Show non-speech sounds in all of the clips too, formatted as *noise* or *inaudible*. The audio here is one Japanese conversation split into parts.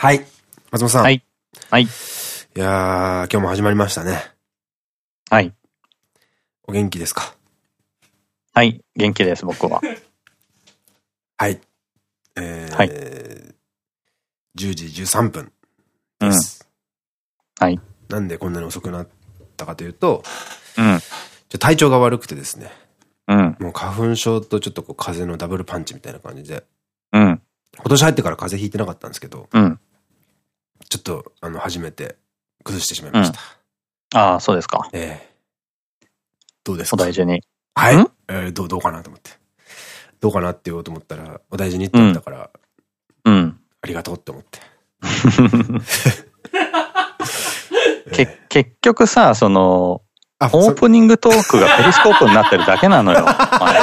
はい。松本さん。はい。はい。いやー、今日も始まりましたね。はい。お元気ですか？はい。元気です、僕は。*laughs* はい。えー、はい10時13分うんで。す。はい。なんでこんなに遅くなったかというと、うん。ちょ体調が悪くてですね、うん。もう花粉症とちょっとこう風邪のダブルパンチみたいな感じで、うん。今年入ってから風邪ひいてなかったんですけど、うん。ちょっと、あの、初めて崩してしまいました。ああ、そうですか。ええどうですか？お大事に。はいん？えーどう、どうかなと思って。どうかなって言おうと思ったら、お大事にって言ったから、うん。ありがとうって思って。*laughs* け、結局さ、その、あ、オープニングトークがペリスコープになってるだけなのよ。*laughs* 毎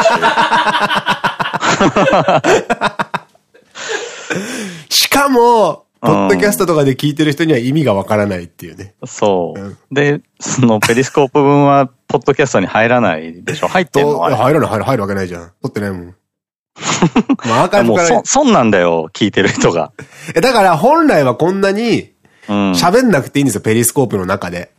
しかも、ポッドキャストとかで聞いてる人には意味がわからないっていうね。週。そううん。で、そのペリスコープ分は、*laughs* ポッドキャストに入らないでしょ入ってんと、の入らない、入る、入るわけないじゃん。撮ってないもん。*laughs* まあ、アーカイブもうからそ、。損なんだよ、聞いてる人が。*laughs* え、だから本来はこんなにうん。喋んなくていいんですよ、ペリスコープの中で。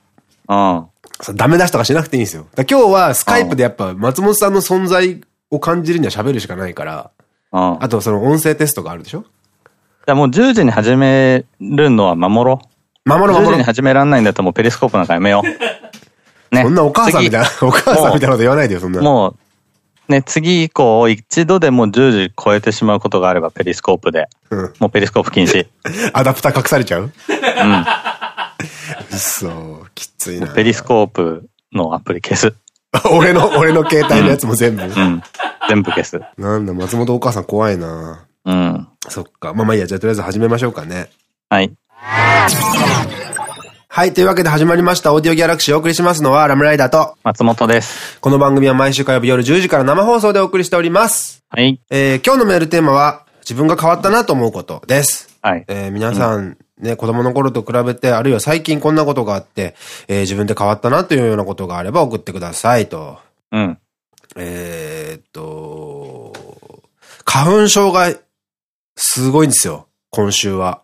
うん。ダメ出しとかしなくていいんですよ。今日はスカイプでやっぱ松本さんの存在を感じるには喋るしかないから、うん。あとその音声テストがあるでしょじゃあもう10時に始めるのは守ろう。10時守ろう守ろう。に始めらんないんだったらもうペリスコープなんかやめよう。*laughs* ね。そんなお母さんみたいな、お母さんみたいなこと言わないでよ、そんな。次もう、ね、次以降、一度でも10時超えてしまうことがあればペリスコープで。うん。もうペリスコープ禁止。*laughs* アダプター隠されちゃう？うそう、きついな。ん。ペリスコープのアプリ消す。*laughs* 俺の、俺の携帯のやつも全部？うん。全部消す。なんだ、松本お母さん怖いなうん。そっか。まあまあいいや、じゃあとりあえず始めましょうかね。はい。はい、というわけで始まりました。オーディオギャラクシーをお送りしますのはラムライダーと、松本です。この番組は毎週火曜日夜10時から生放送でお送りしております。はい。えー、今日のメールテーマは、自分が変わったなと思うことです。はい。えー皆さん、ね、子供の頃と比べて、あるいは最近こんなことがあって、えー自分で変わったなというようなことがあれば送ってくださいと。うん。えーっと、花粉症がすごいんですよ、今週は。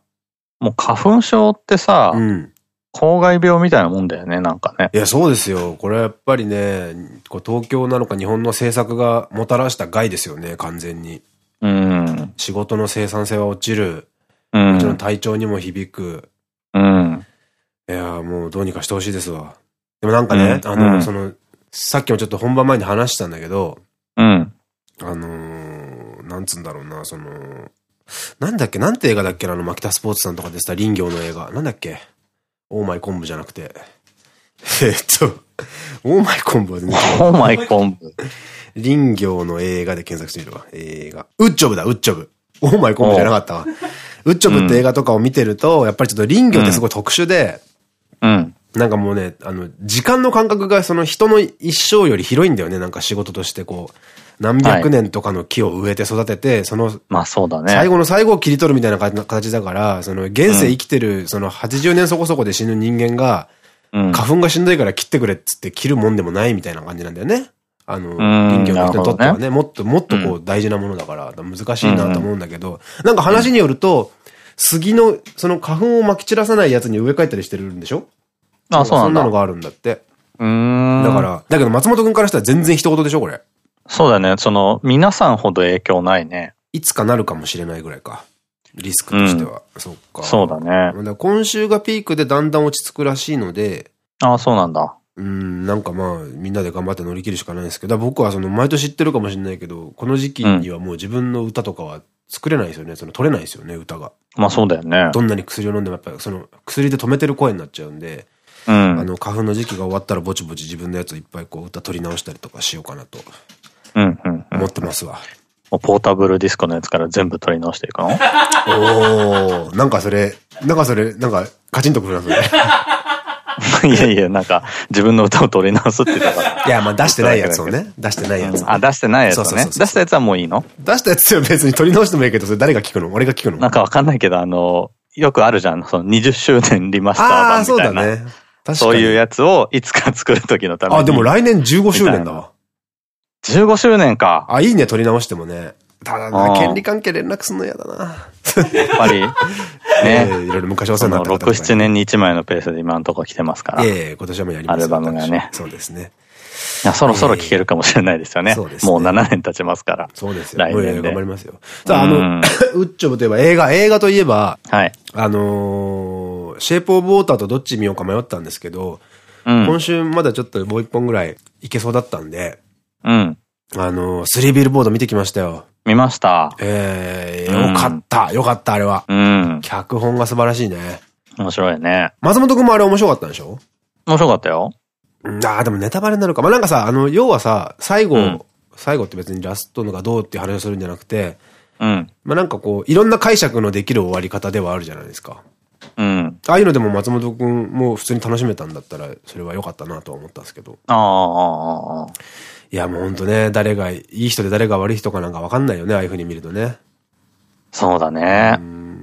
もう花粉症ってさ、うん。公害病みたいなもんだよね、なんかね。いや、そうですよ。これはやっぱりね、こう東京なのか日本の政策がもたらした害ですよね、完全に。うん。仕事の生産性は落ちる。うもちろんん。体調にも響く。うん。いやーもうどうにかしてほしいですわ。でもなんかね、うんあの、うんその、さっきもちょっと本番前に話したんだけど、うん。あのー、なんつうんだろうな、その、なんだっけ、なんて映画だっけ？な、あの、マキタスポーツさんとかでした林業の映画。なんだっけ？オーマイ昆布じゃなくて。*laughs* えっと、オーマイ昆布は全然違うオーマイコンブ。林業の映画で検索してみるわ。映画。ウッチョブだ、ウッチョブ。オーマイコンブじゃなかったわ。ウッチョブって映画とかを見てると、やっぱりちょっと林業ってすごい特殊で、うん。なんかもうね、あの、時間の感覚がその人の一生より広いんだよね。なんか仕事としてこう、何百年とかの木を植えて育てて、そのまあそうだね。最後の最後を切り取るみたいな形だから、その現世生きてる、その80年そこそこで死ぬ人間が、うん。花粉がしんどいから切ってくれっつって切るもんでもないみたいな感じなんだよね。あの、ん林業の人にとってはね、もっともっとこう大事なものだから、難しいなと思うんだけど、なんか話によると、杉の、その花粉を撒き散らさないやつに植え替えたりしてるんでしょ？あ、そうなんだ。そんなのがあるんだって。うーん。だから、だけど松本くんからしたら全然一言でしょこれ。そうだね。その、皆さんほど影響ないね。いつかなるかもしれないぐらいか。リスクとしては。そっか。そうだね。今週がピークでだんだん落ち着くらしいので、あ、そうなんだ。うん、なんかまあ、みんなで頑張って乗り切るしかないんですけど、僕はその、毎年知ってるかもしれないけど、この時期にはもう自分の歌とかは作れないですよね。その、取れないですよね、歌が。まあそうだよね。どんなに薬を飲んでもやっぱり、その、薬で止めてる声になっちゃうんで、うん。あの、花粉の時期が終わったらぼちぼち自分のやつをいっぱいこう、歌取り直したりとかしようかなとうん、うん、うん。思ってますわ。もうポータブルディスコのやつから全部取り直していくの？おー、なんかそれ、なんかそれ、なんか、カチンとくるな、それ。*laughs* いやいや、なんか、自分の歌を取り直すって言ったから。いや、まあ出してないやつをね。出してないやつをね、あ、出してないやつをね。そうそうそうそう出したやつはもういいの？出したやつは別に取り直してもいいけど、それ誰が聞くの？俺が聞くの？なんかわかんないけど、あの、よくあるじゃん。その20周年リマスター版みたいな。だね。確かに。そういうやつをいつか作るときのために。あ、でも来年15周年だわ。15周年か。あ、いいね、取り直してもね。ただな、権利関係連絡すんの嫌だな。やっぱり、*laughs* ね。いろいろ昔お世話になった方6、7年に1枚のペースで今のところ来てますから。ええ、今年はもうやりますアルバムがね。そうですね。いや、そろそろ聴けるかもしれないですよね。そうです、もう7年経ちますから。そうですよ。来年で。頑張りますよ。さあ、あの、*laughs* ウッチョブといえば映画、映画といえば、はい。あのシェイプオブウォーターとどっち見ようか迷ったんですけど、今週まだちょっともう一本ぐらいいけそうだったんで、うん。あのスリービルボード見てきましたよ。見ました。ええー、よかった。よかった、あれは。うん。脚本が素晴らしいね。面白いね。松本くんもあれ面白かったんでしょ？面白かったよ。ああ、でもネタバレになるか。まあ、なんかさ、あの、要はさ、最後、うん、最後って別にラストのがどうっていう話をするんじゃなくて、うん。まあ、なんかこう、いろんな解釈のできる終わり方ではあるじゃないですか。うん。ああいうのでも松本くんも普通に楽しめたんだったら、それは良かったなとは思ったんですけど。ああ。いや、もうほんとね、誰が、いい人で誰が悪い人かなんかわかんないよね、ああいう風に見るとね。そうだね。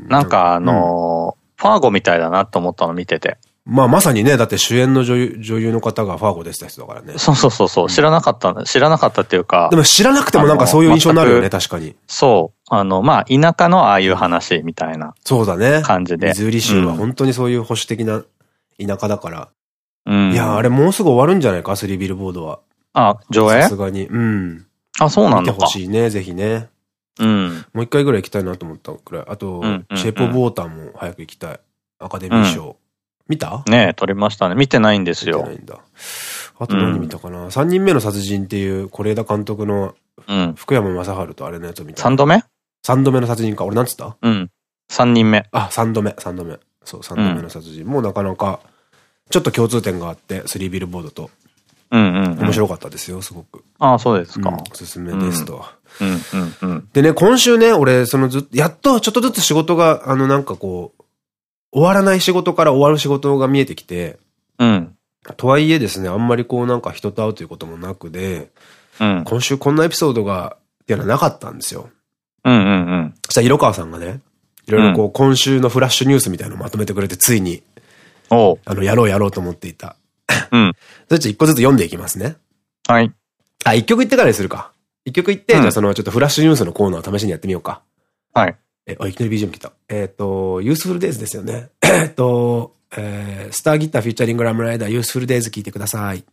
なんかあのー、ファーゴみたいだなと思ったの見てて。まあまさにね、だって主演の女優女優の方がファーゴでした人だからね。そうそうそうそう、知らなかった、知らなかったっていうか。でも知らなくてもなんかそういう印象になるよね、確かに。そう。あの、まあ、田舎のああいう話みたいな。そうだね。感じで。ミズーリ州は本当にそういう保守的な田舎だから。うん。いや、あれもうすぐ終わるんじゃないか、スリービルボードは。あ、上映？さすがに。うん。あ、そうなんだ。見てほしいね、ぜひね。うん。もう一回ぐらい行きたいなと思ったくらい。あと、シェイプオブウォーターも早く行きたい。アカデミー賞。見た？ねえ、撮りましたね。見てないんですよ。見てないんだ。あと何見たかな、うん、?3 人目の殺人っていう是枝監督の福山雅治とあれのやつを見た。3度目 ?3 度目の殺人か。俺なんつった？うん。3人目。あ、3度目、3度目。そう、3度目の殺人。うん、もうなかなか、ちょっと共通点があって、スリービルボードと。うんうん、面白かったですよ、すごく。ああ、そうですか、うん。おすすめですと。でね、今週ね、俺、そのずっと、やっとちょっとずつ仕事が、あの、なんかこう、終わらない仕事から終わる仕事が見えてきて、うん。とはいえですね、あんまりこうなんか人と会うということもなくで、うん。今週こんなエピソードが、っていうのはなかったんですよ。うんうんうん。そしたら色川さんがね、いろいろこう、今週のフラッシュニュースみたいなのをまとめてくれて、ついに、おあの、やろうやろうと思っていた。うん。それちょっと一個ずつ読んでいきますね。はい。あ、一曲言ってからにするか。一曲言って、うん、じゃあそのちょっとフラッシュニュースのコーナーを試しにやってみようか。はい。え、あ、いきなり BGM 来た。えっ、ー、と、ユースフルデイズですよね。えっと、えー、スターギターフューチャリングラムライダーユースフルデイズ聞いてください。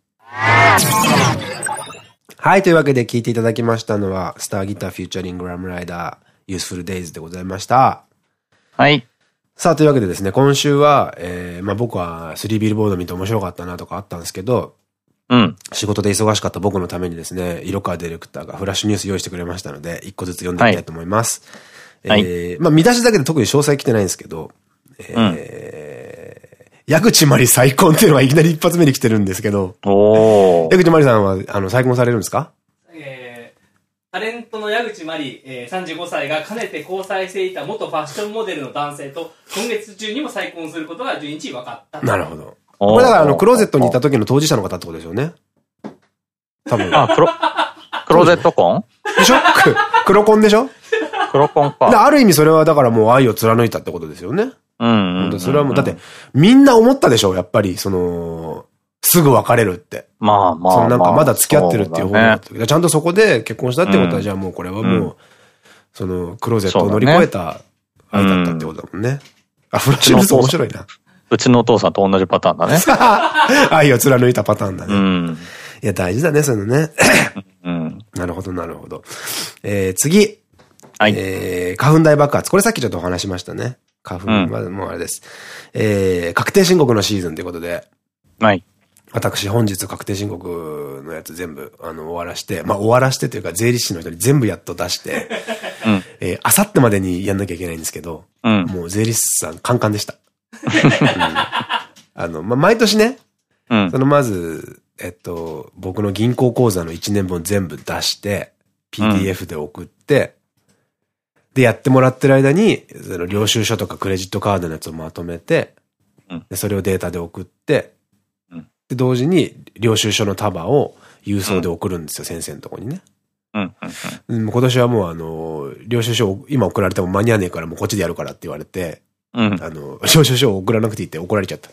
はい、というわけで聞いていただきましたのは、スターギターフューチャリングラムライダーユースフルデイズでございました。はい。さあ、というわけでですね、今週は、えー、まあ僕は3ビルボード見て面白かったなとかあったんですけど、うん。仕事で忙しかった僕のためにですね、色川ディレクターがフラッシュニュース用意してくれましたので、一個ずつ読んでみたいと思います。はいえー、まあ見出しだけで特に詳細来てないんですけど、えー、矢口まり再婚っていうのはいきなり一発目に来てるんですけど、矢口まりさんは、あの、再婚されるんですか？えー、タレントの矢口まり、えー、35歳がかねて交際していた元ファッションモデルの男性と今月中にも再婚することが12日分かった。なるほど。これだからあの、クローゼットにいた時の当事者の方ってことですよね？多分。あ、クロ、クローゼット婚？でしょ？黒婚でしょ？黒婚か。ある意味それはだからもう愛を貫いたってことですよね。うん。それはもう、だって、みんな思ったでしょ？やっぱり、その、すぐ別れるって。まあまあ。そのなんかまだ付き合ってるっていう方だったけど、ちゃんとそこで結婚したってことは、じゃあもうこれはもう、その、クローゼットを乗り越えた愛だったってことだもんね。あ、フラッシュニュース面白いな。*laughs* うちのお父さんと同じパターンだね。*laughs* 愛を貫いたパターンだね。うん。いや、大事だね、そういうのね。うん。なるほど、なるほど。えー、次。はい。えー、花粉大爆発。これさっきちょっとお話しましたね。花粉はもうあれです。うん、えー、確定申告のシーズンということで。はい。私本日確定申告のやつ全部、あの、終わらして、まあ終わらしてというか税理士の人に全部やっと出して、うん、えー、あさってまでにやんなきゃいけないんですけど、うん、もう税理士さんカンカンでした。うん、あの、まあ、毎年ね、うん、そのまず、えっと、僕の銀行口座の1年分全部出して、PDF で送って、で、やってもらってる間に、その領収書とかクレジットカードのやつをまとめて、でそれをデータで送って、で、同時に領収書の束を郵送で送るんですよ、先生のとこにね。うん、今年はもうあの、領収書今送られても間に合わねえからもうこっちでやるからって言われて、うん、あの、領収書を送らなくていいって怒られちゃった。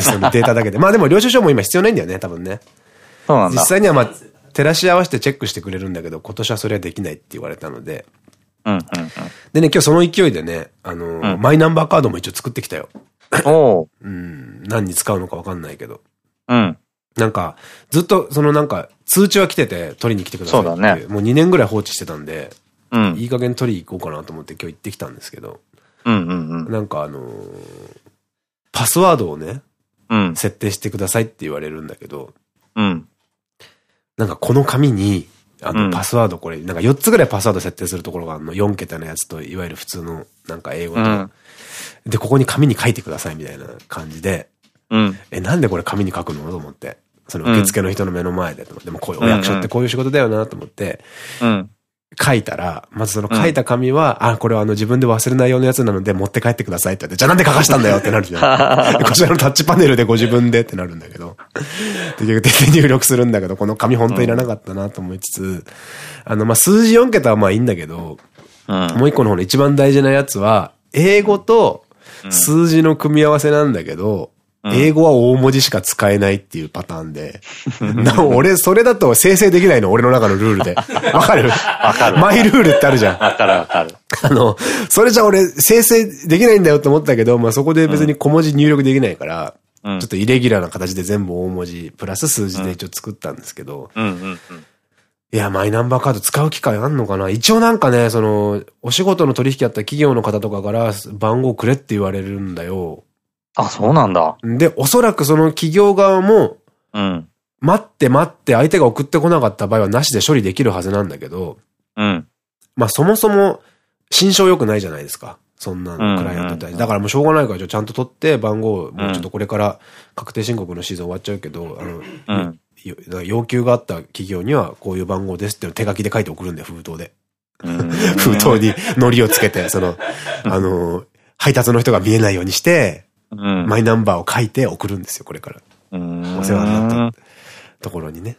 そ *laughs* のデータだけで。まあでも領収書も今必要ないんだよね、多分ね。そうなんだ。実際にはまあ、照らし合わせてチェックしてくれるんだけど、今年はそれはできないって言われたので、うん、うん、でね、今日その勢いでね、あの、うんマイナンバーカードも一応作ってきたよ。うん。おう。うん、何に使うのかわかんないけど。うん。なんか、ずっと、そのなんか、通知は来てて、取りに来てくださいって。そうだねもう2年ぐらい放置してたんで、うん。いい加減取り行こうかなと思って今日行ってきたんですけど、うん、うん、うん。なんかあのーパスワードをね、うん。設定してくださいって言われるんだけど、うん。なんかこの紙に、あの、うんパスワードこれ、なんか4つぐらいパスワード設定するところがあるの。4桁のやつと、いわゆる普通の、なんか英語と。うんで、ここに紙に書いてくださいみたいな感じで、うん。え、なんでこれ紙に書くの？と思って。その受付の人の目の前でと思って。でもこういうお役所ってこういう仕事だよなと思って、うん。書いたら、まずその書いた紙は、あ、これはあの自分で忘れないようなやつなので持って帰ってくださいって言って、じゃあなんで書かしたんだよってなるじゃん。*laughs* こちらのタッチパネルでご自分でってなるんだけど。結局手で入力するんだけど、この紙本当いらなかったなと思いつつ、あの、まあ、数字4桁はまあいいんだけど、うん。もう一個の方の一番大事なやつは、英語と数字の組み合わせなんだけど、うん英語は大文字しか使えないっていうパターンで。*laughs* な俺、それだと生成できないの、俺の中のルールで。*laughs* わかる？わかるマイルールってあるじゃん。わかるわかる。あの、それじゃ俺、生成できないんだよって思ったけど、まあそこで別に小文字入力できないから、うんちょっとイレギュラーな形で全部大文字、プラス数字で一応作ったんですけど、うん、うん、うん。いや、マイナンバーカード使う機会あんのかな？一応なんかね、その、お仕事の取引あった企業の方とかから番号くれって言われるんだよ。あ、そうなんだ。で、おそらくその企業側も、うん。待って待って相手が送ってこなかった場合はなしで処理できるはずなんだけど、うん。まあそもそも、心象良くないじゃないですか。そんなのクライアントに対して。だからもうしょうがないから、ちゃんと取って番号、もうちょっとこれから確定申告のシーズン終わっちゃうけど、あの、うん。要求があった企業にはこういう番号ですっていうのを手書きで書いて送るんだよ、封筒で。うん *laughs* 封筒に *laughs* 糊をつけて、その、あの、配達の人が見えないようにして、うん。マイナンバーを書いて送るんですよ、これから。うんお世話になったところにね。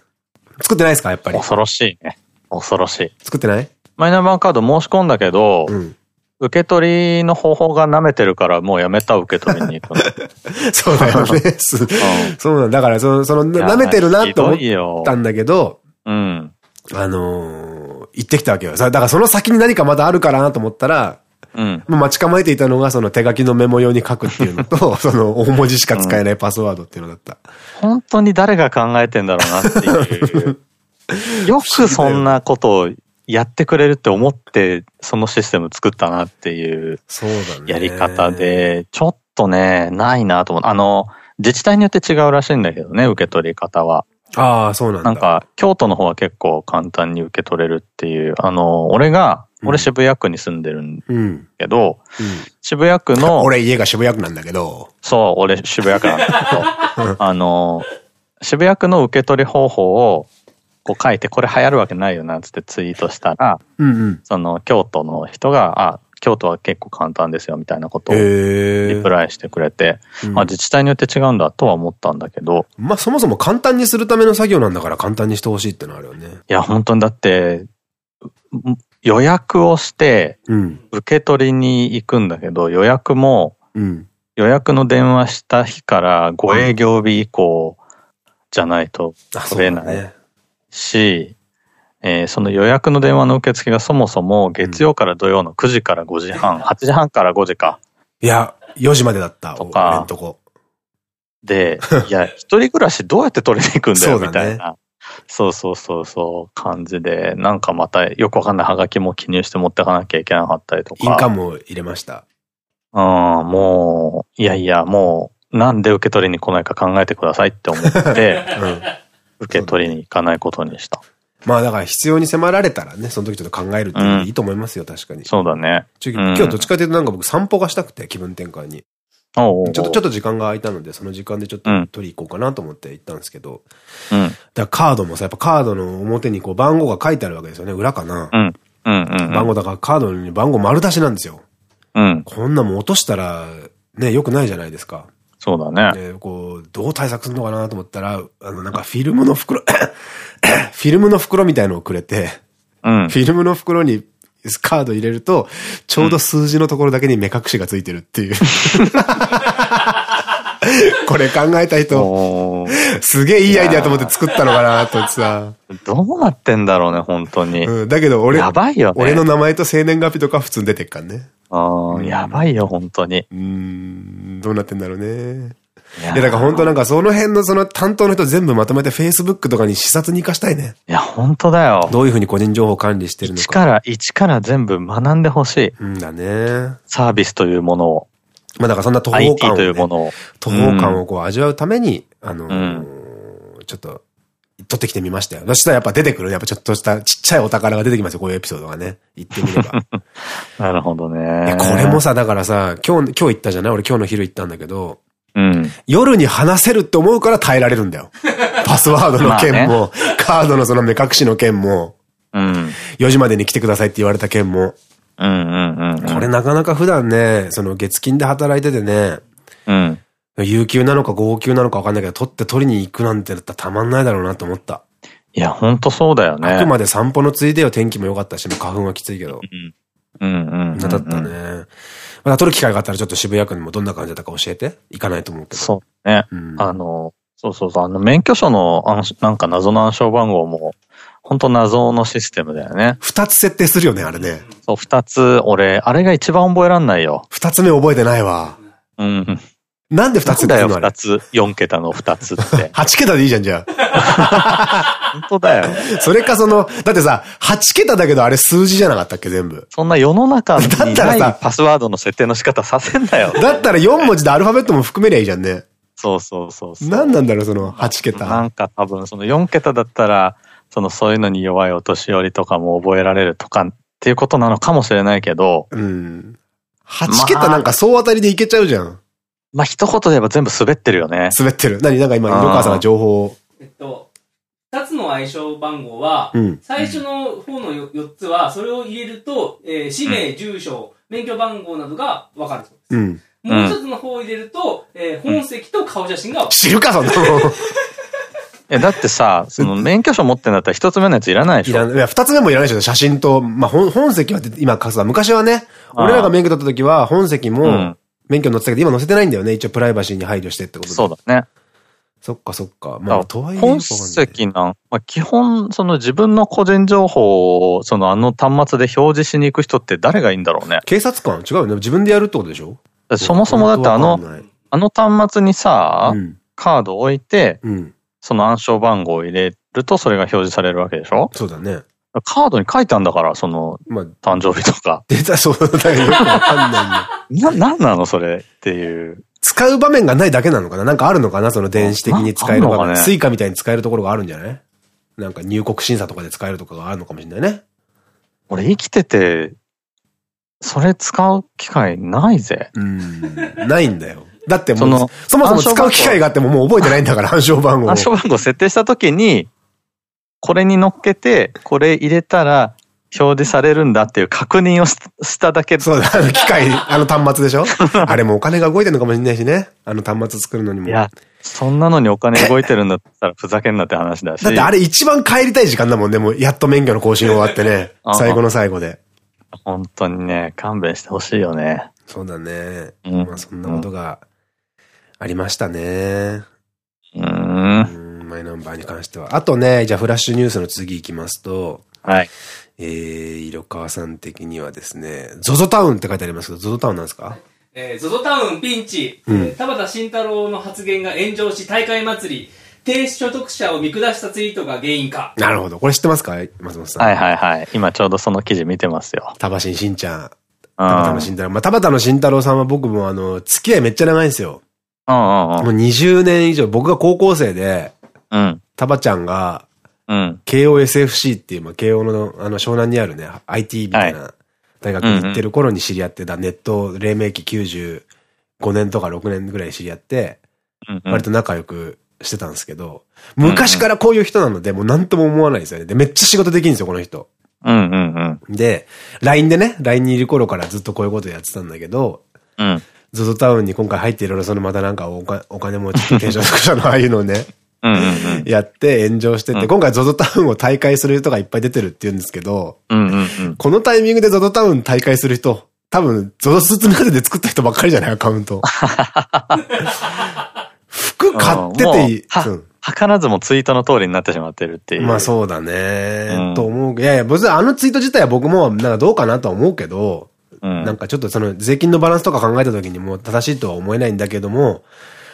作ってないですか、やっぱり？恐ろしいね。恐ろしい。作ってない？マイナンバーカード申し込んだけど、うん。受け取りの方法が舐めてるからもうやめた受け取りに行くの。*laughs* そうだよね。すそうなんだ。だから、その、その、舐めてるなって思ったんだけど、うん。あのー行ってきたわけよ。さだからその先に何かまだあるからなと思ったら、うん。待ち構えていたのがその手書きのメモ用に書くっていうのと、*laughs* その大文字しか使えないパスワードっていうのだった。本当に誰が考えてんだろうなっていう。*laughs* よくそんなことをやってくれるって思って、そのシステム作ったなっていう。やり方。で、ちょっとね、ないなと思う。あの、自治体によって違うらしいんだけどね、受け取り方は。ああ、そうなんだ。なんか、京都の方は結構簡単に受け取れるっていう。あの、俺が、うん俺渋谷区に住んでるん。けど、渋谷区の、俺家が渋谷区なんだけど、そう、俺渋谷区なんだけど、*laughs* あの、渋谷区の受け取り方法を、こう書いて、これ流行るわけないよな、つってツイートしたら、うんうん。その、京都の人が、あ、京都は結構簡単ですよ、みたいなことを、リプ。ライしてくれて、うんまあ自治体によって違うんだとは思ったんだけど、まあそもそも簡単にするための作業なんだから簡単にしてほしいってのあるよね。いや、本当にだって、う予約をして、うん。受け取りに行くんだけど、予約も、うん。予約の電話した日から5営業日以降じゃないとあ、取れない。し、えーその予約の電話の受付がそもそも月曜から土曜の9時から5時半、8時半から5時か。いや、4時までだった。とか。で、いや、一人暮らしどうやって取りに行くんだよ、*laughs* みたいな。そうそうそうそう、感じで、なんかまたよくわかんないハガキも記入して持ってかなきゃいけなかったりとか。印鑑も入れました。うん、もう、いやいや、もう、なんで受け取りに来ないか考えてくださいって思って、*laughs* うん。受け取りに行かないことにした。まあだから必要に迫られたらね、その時ちょっと考えるっていうのでいいと思いますよ、確かに。そうだね。今日どっちかというとなんか僕散歩がしたくて、気分転換に。ちょっと、ちょっと時間が空いたので、その時間でちょっとうん取り行こうかなと思って行ったんですけど、うん、だからカードもさ、やっぱカードの表にこう番号が書いてあるわけですよね、裏かな。うん、うん、うん。番号だからカードに番号丸出しなんですよ。うん、こんなもん落としたら、ね、良くないじゃないですか。そうだね。で、こう、どう対策するのかなと思ったら、あの、なんかフィルムの袋、*coughs* フィルムの袋みたいのをくれて、うん。フィルムの袋にカード入れると、ちょうど数字のところだけに目隠しがついてるっていう。*laughs* これ考えた人、すげえいいアイデアと思って作ったのかなとさ。どうなってんだろうね、本当に。うん、だけど俺、やばいよね。俺の名前と生年月日とか普通に出てっからね。うん、やばいよ、本当に。うーん、どうなってんだろうね。いやだから本当なんかその辺のその担当の人全部まとめて Facebook とかに視察に活かしたいね。いや、本当だよ。どういうふうに個人情報管理してるのか。一から、一から全部学んでほしい。うんだね。サービスというものを。まあだからそんな途方感を、ね、というものを。途方感をこう味わうために、あのーうんちょっと、撮ってきてみましたよ。そしたらやっぱ出てくる。やっぱちょっとしたちっちゃいお宝が出てきますよ。こういうエピソードがね。言ってみれば。*laughs* なるほどいねや。これもさ、だからさ、今日、今日行ったじゃない？俺今日の昼行ったんだけど、うん。夜に話せるって思うから耐えられるんだよ。*laughs* パスワードの件も、カードのその目隠しの件も、うん。4時までに来てくださいって言われた件も、うんうんうんうん。これなかなか普段ね、その月金で働いててね、うん。有給なのか号泣なのか分かんないけど、取って取りに行くなんてだったらたまんないだろうなと思った。いや、ほんとそうだよね。あくまで散歩のついでよ、天気も良かったし、もう花粉はきついけど。うんうんうんうん。だったね。また撮る機会があったらちょっと渋谷区にもどんな感じだったか教えて。行かないと思うけど。そうね。うん。あの、そうそうそう、あの、免許証の暗なんか謎の暗証番号も、本当謎のシステムだよね。二つ設定するよね、あれね。そう、二つ、俺、あれが一番覚えらんないよ。二つ目覚えてないわ。うん。なんで二つなんだよ、って言うのあれ？二。つ、四桁の二つって。*laughs* 8桁でいいじゃん、じゃ *laughs* 本当だよ。あ。*laughs* それかその、だってさ、8桁だけどあれ数字じゃなかったっけ、全部。そんな世の中にだったらなさいパスワードの設定の仕方させんなよ。だったら4文字でアルファベットも含めりゃいいじゃんね。そうそうそうそう。何なんだろう、その8な桁。んか多分その4桁だったら、そのそういうのに弱いお年寄りとかも覚えられるとかっていうことなのかもしれないけど、うん。8桁なんか総当たりでいけちゃうじゃん。まあ一言で言えば全部滑ってるよね。滑ってる。何？なんか今、色川さんが情報を。えっと、二つの相性番号は、うん。最初の方の4つは、それを入れると、えー氏名、住所、免許番号などがわかるそうです。うん。もう一つの方を入れると、えー本籍と顔写真がわか知るか、そんなの。*laughs* え、だってさ、その免許証持ってんだったら一つ目のやついらないでしょいらんいや、二つ目もいらないでしょ、写真と。まあ、本、本籍は今書くさ、昔はね、ああ俺らが免許取った時は、本籍もうん、免許載ってたけど、今載せてないんだよね。一応プライバシーに配慮してってことで。そうだね。そっかそっか。まあ、とはいえ。本籍なん、まあ、基本、その自分の個人情報を、そのあの端末で表示しに行く人って誰がいいんだろうね。警察官？違うよね。自分でやるってことでしょ？そもそもだってあの、あの端末にさ、うん。カードを置いて、うん。その暗証番号を入れるとそれが表示されるわけでしょ？そうだね。カードに書いてあるんだから、そのまあ、誕生日とか。出た、そうだからよくわかんない。*laughs* な、なんなの？それっていう。使う場面がないだけなのかな？なんかあるのかな？その電子的に使える場面。ね？スイカみたいに使えるところがあるんじゃない？なんか入国審査とかで使えるとかがあるのかもしれないね。俺生きてて、それ使う機会ないぜ。うん。ないんだよ。だってもう、そのそもそも使う機会があってももう覚えてないんだから、暗証番号を。暗証番号設定したときに、これに乗っけて、これ入れたら表示されるんだっていう確認をししただけそうだ、あの機械、あの端末でしょ？*laughs* あれもお金が動いてるのかもしれないしね。あの端末作るのにも。いや、そんなのにお金動いてるんだったらふざけんなって話だし。だってあれ一番帰りたい時間だもんね。もうやっと免許の更新終わってね *laughs* 最後の最後で。本当にね、勘弁してほしいよね。そうだね。うんまあそんなことがありましたね。うー。うんん、マイナンバーに関しては。あとね、じゃあフラッシュニュースの次行きますと、はい。えー、色川さん的にはですね、ゾゾタウンって書いてありますけど、ゾゾタウンなんですか？えー、ゾゾタウンピンチ、うんえー田畑慎太郎の発言が炎上し大会祭り、低所得者を見下したツイートが原因か。なるほど。これ知ってますか？松本さん。はいはいはい。今ちょうどその記事見てますよ。田橋しんちゃん。うん。田畑の慎太郎。まあ、田畑の慎太郎さんは僕もあの、付き合いめっちゃ長いんですよ。うんうんもう20年以上、僕が高校生で、うん。うん。田畑ちゃんが、うん。KOSFC っていう、まあ、慶応の、あの、湘南にあるね、IT みたいな大学に行ってる頃に知り合ってた、ネット、黎明期95年とか6年ぐらいに知り合って、うんうん割と仲良くしてたんですけど、昔からこういう人なので、もう何とも思わないですよね。で、めっちゃ仕事できるんですよ、この人。うんうんうん。で、LINE でね、LINE にいる頃からずっとこういうことやってたんだけど、うん。ゾゾタウンに今回入っていろいろそのまたなんかお金持ち、低所得者のああいうのをね。やって炎上してて、うん今回 ZOZO タウンを大会する人がいっぱい出てるって言うんですけど。このタイミングで ZOZO タウン大会する人、多分、ゾゾスーツメガネで作った人ばっかりじゃない？アカウント。*laughs* 服買ってていい。うん図らずもツイートの通りになってしまってるっていう。まあそうだね。うん、と思う。いやいや、別にあのツイート自体は僕もなんかどうかなとは思うけど、うん、なんかちょっとその税金のバランスとか考えた時にも正しいとは思えないんだけども、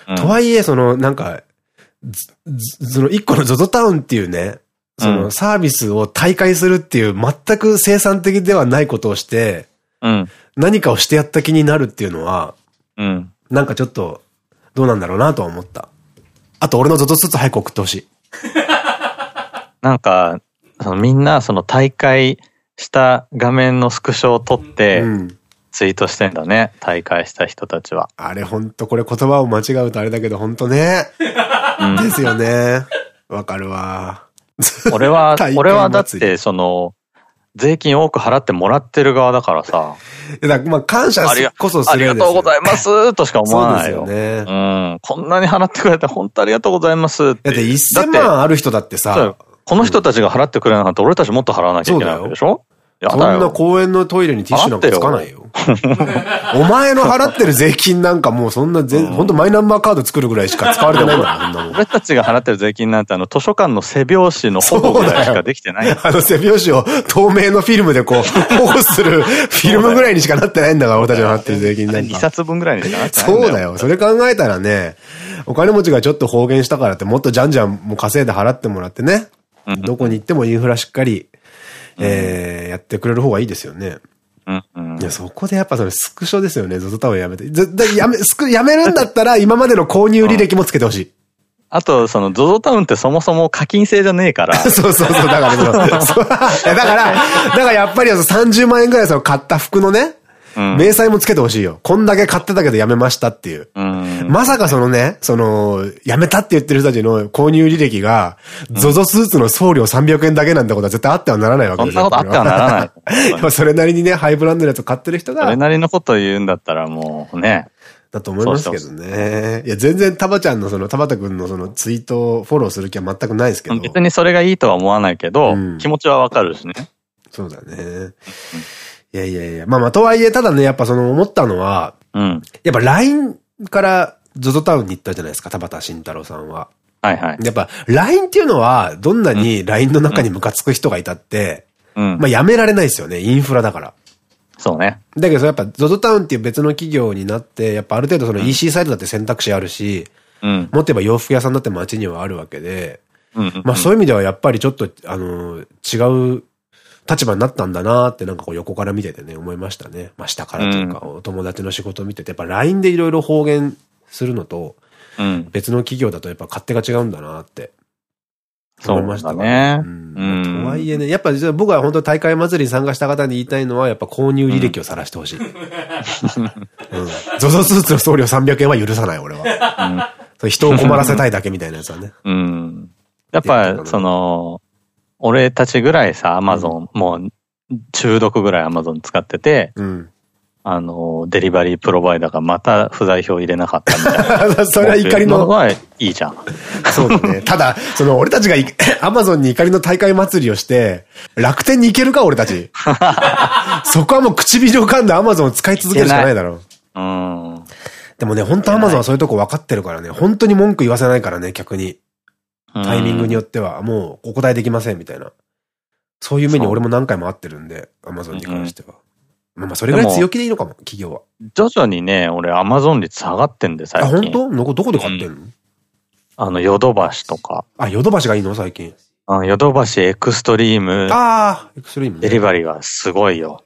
うん、とはいえ、そのなんか、その一個の ZOZO タウンっていうね、そのサービスを大会するっていう全く生産的ではないことをして、うん、何かをしてやった気になるっていうのは、うん、なんかちょっとどうなんだろうなとは思った。あと俺の ZOZO スーツ早く送ってほしい。なんか、そのみんなその大会した画面のスクショを撮って、ツイートしてんだね。大会した人たちは。あれほんと、これ言葉を間違うとあれだけど、ほんとね。ですよね。わかるわ。俺は、俺はだって、その、税金多く払ってもらってる側だからさ。だまあ感謝こそするありがとうございますとしか思わないよ。そうですよね。うん。こんなに払ってくれて本当ありがとうございますって。だって1000万ある人だってさ。この人たちが払ってくれなかったら俺たちもっと払わなきゃいけないわけでしょ？そんな公園のトイレにティッシュなんかつかないよ。お前の払ってる税金なんかもうそんなぜ、ん、本当マイナンバーカード作るぐらいしか使われてないんだもん、そんなもん。俺たちが払ってる税金なんてあの図書館の背表紙の保護ぐらいしかできてない。あの背表紙を透明のフィルムでこう、保護するフィルムぐらいにしかなってないんだから、俺たちの払ってる税金なんか。2冊分ぐらいにしかなってないそうだよ。それ考えたらね、お金持ちがちょっと方言したからってもっとじゃんじゃんもう稼いで払ってもらってね。どこに行ってもインフラしっかりえー、やってくれる方がいいですよね。うんうん、いや、そこでやっぱそれスクショですよね。ゾゾタウンやめて。やめ、スク、*laughs* やめるんだったら今までの購入履歴もつけてほしい。あと、その、ゾゾタウンってそもそも課金制じゃねえから。*laughs* そうそうそう、だから、*laughs* だから、だからやっぱり30万円ぐらいその買った服のね、明細もつけてほしいよ。こんだけ買ってたけどやめましたっていう。まさかそのね、その、やめたって言ってる人たちの購入履歴が、ゾゾスーツの送料300円だけなんてことは絶対あってはならないわけですよ。そんなことあってはならない。*laughs* それなりにね、ハイブランドのやつを買ってる人が。それなりのことを言うんだったらもうね。だと思いますけどね。いや、全然タバちゃんのその、タバタ君のそのツイートをフォローする気は全くないですけど。別にそれがいいとは思わないけど、うん、気持ちはわかるしね。そうだね。いやいやいや。まあまあ、とはいえ、ただね、やっぱその思ったのは、うん。やっぱ LINE から ZOZO タウンに行ったじゃないですか、田畑慎太郎さんは。はいはい。やっぱ LINE っていうのは、どんなに LINE の中にムカつく人がいたって、うん。まあやめられないですよね、インフラだから。そうね。だけどやっぱ ZOZO タウンっていう別の企業になって、やっぱある程度その EC サイトだって選択肢あるし、うん。もっと言えば洋服屋さんだって街にはあるわけで、うん。まあそういう意味ではやっぱりちょっと、あの、違う立場になったんだなってなんかこう横から見ててね、思いましたね。まあ下からというか、お友達の仕事を見てて、やっぱ LINE でいろいろ方言するのと、別の企業だとやっぱ勝手が違うんだなって。思いましたね。うん。とはいえね、やっぱ僕は本当大会祭りに参加した方に言いたいのは、やっぱ購入履歴を晒してほしい。*laughs* うん。ゾゾスーツの送料300円は許さない、俺は。うん、人を困らせたいだけみたいなやつはね。うん。やっぱ、その、俺たちぐらいさ、アマゾン、もう中毒ぐらいアマゾン使ってて、うん、あの、デリバリープロバイダーがまた不在票入れなかったみたいな。*laughs* それは怒りの。はいいじゃん。そうだね。*laughs* ただ、その俺たちがアマゾンに怒りの大会祭りをして、楽天に行けるか俺たち。*laughs* そこはもう唇を噛んでアマゾンを使い続けるしかないだろう。うん。でもね、本当アマゾンはそういうとこ分かってるからね、本当に文句言わせないからね、逆に。タイミングによっては、もうお答えできませんみたいな。そういう目に俺も何回も会ってるんで、アマゾンに関しては。まあまあ、それぐらい強気でいいのかも、企業は。徐々にね、俺アマゾン率下がってんで、最近。あ、本当？どこで買ってんの、あの、ヨドバシとか。あ、ヨドバシがいいの？最近。あヨドバシエクストリーム。ああ、エクストリーム、デリバリーがすごいよ。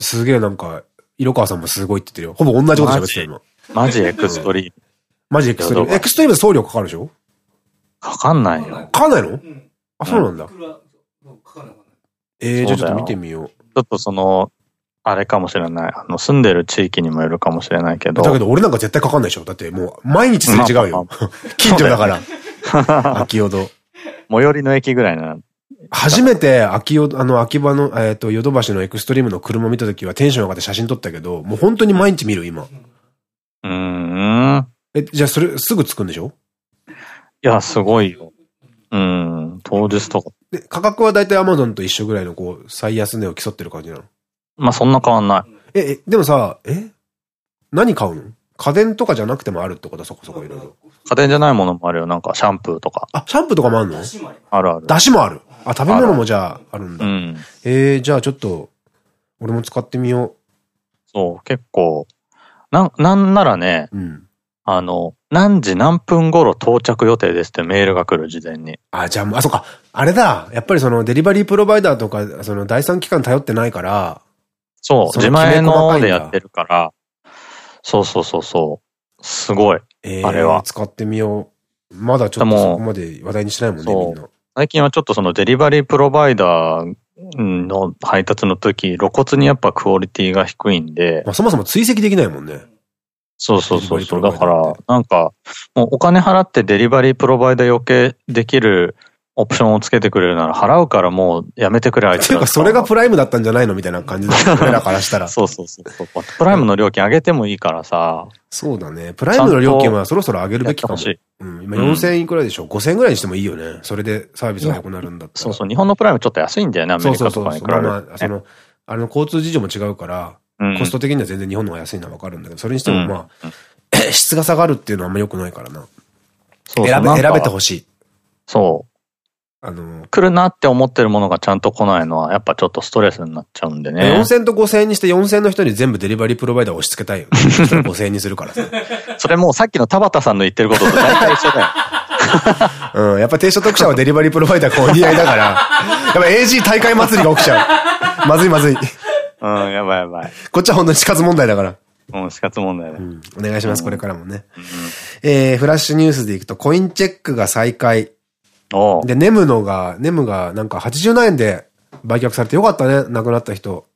すげえなんか、色川さんもすごいって言ってるよ。ほぼ同じこと喋ってるの。マジ？エクストリーム。マジエクストリーム。エクストリームで送料かかるでしょ？かかんないよ。かかんないの？あ、そうなんだ。ええ、じゃあちょっと見てみよう。ちょっとその、あれかもしれない。あの、住んでる地域にもよるかもしれないけど。だけど俺なんか絶対かかんないでしょ。だってもう、毎日すれ違うよ。*laughs* 近所だから。秋ヨド。最寄りの駅ぐらいな。初めて秋淀、あの、秋葉の、えっ、と、ヨドバシのエクストリームの車見た時はテンション上がって写真撮ったけど、もう本当に毎日見る、今。うん。え、じゃあそれ、すぐ着くんでしょ？いや、すごいよ。うん。当日とか。で、価格はだいたいアマゾンと一緒ぐらいのこう、最安値を競ってる感じなの？まあそんな変わんない。え、え、でもさ、え？何買うの？家電とかじゃなくてもあるってこと？そこそこいろいろ。家電じゃないものもあるよ。なんかシャンプーとか。あ、シャンプーとかもあるの？あるある。だしもある。あ、食べ物もじゃああるんだ。うん。えー、じゃあちょっと、俺も使ってみよう。そう、結構、な、なんならね、うん、あの、何時何分頃到着予定ですってメールが来る事前に。あ、じゃあ、あ、そっか。あれだ。やっぱりそのデリバリープロバイダーとか、その第三機関頼ってないから。そう、自前のでやってるから。そうそうそうそう。すごい。えー、あれは。使ってみよう。まだちょっとそこまで話題にしないもんね、みんな。最近はちょっとそのデリバリープロバイダーの配達の時、露骨にやっぱクオリティが低いんで。まあそもそも追跡できないもんね。そうそうそうそう。だから、なんか、もうお金払ってデリバリープロバイダー余計できるオプションをつけてくれるなら払うからもうやめてくれ、あいつ。*laughs* ていうか、それがプライムだったんじゃないのみたいな感じだ俺らからしたら。そうそうそうそう。プライムの料金上げてもいいからさ。そうだね。プライムの料金はそろそろ上げるべきかも。しい。うん。今4000円いくらでしょ、うん、?5000 円くらいにしてもいいよね。それでサービスが良くなるんだったら。そうそう。日本のプライムちょっと安いんだよね、アメリカとかに比べて、その、あの、交通事情も違うから、うん、コスト的には全然日本の方が安いのはわかるんだけど、それにしてもまあ、うん、*coughs* 質が下がるっていうのはあんま良くないからな。そう選べ、選べてほしい。そう。あの、来るなって思ってるものがちゃんと来ないのは、やっぱちょっとストレスになっちゃうんでね。4000と5000円にして4000の人に全部デリバリープロバイダー押し付けたいよ、ね。*laughs* 5000円にするからさ。それもうさっきの田畑さんの言ってることと大体一緒だよ。*laughs* うん、やっぱ低所得者はデリバリープロバイダーこう似合いだから、やっぱ AG 大会祭りが起きちゃう。まずいまずい。うん、やばいやばい。こっちは本当に死活問題だから。うん、死活問題だ。うん、お願いします、これからもね。えー、フラッシュニュースでいくと、コインチェックが再開。で、ネムのが、ネムがなんか80万円で売却されてよかったね、亡くなった人。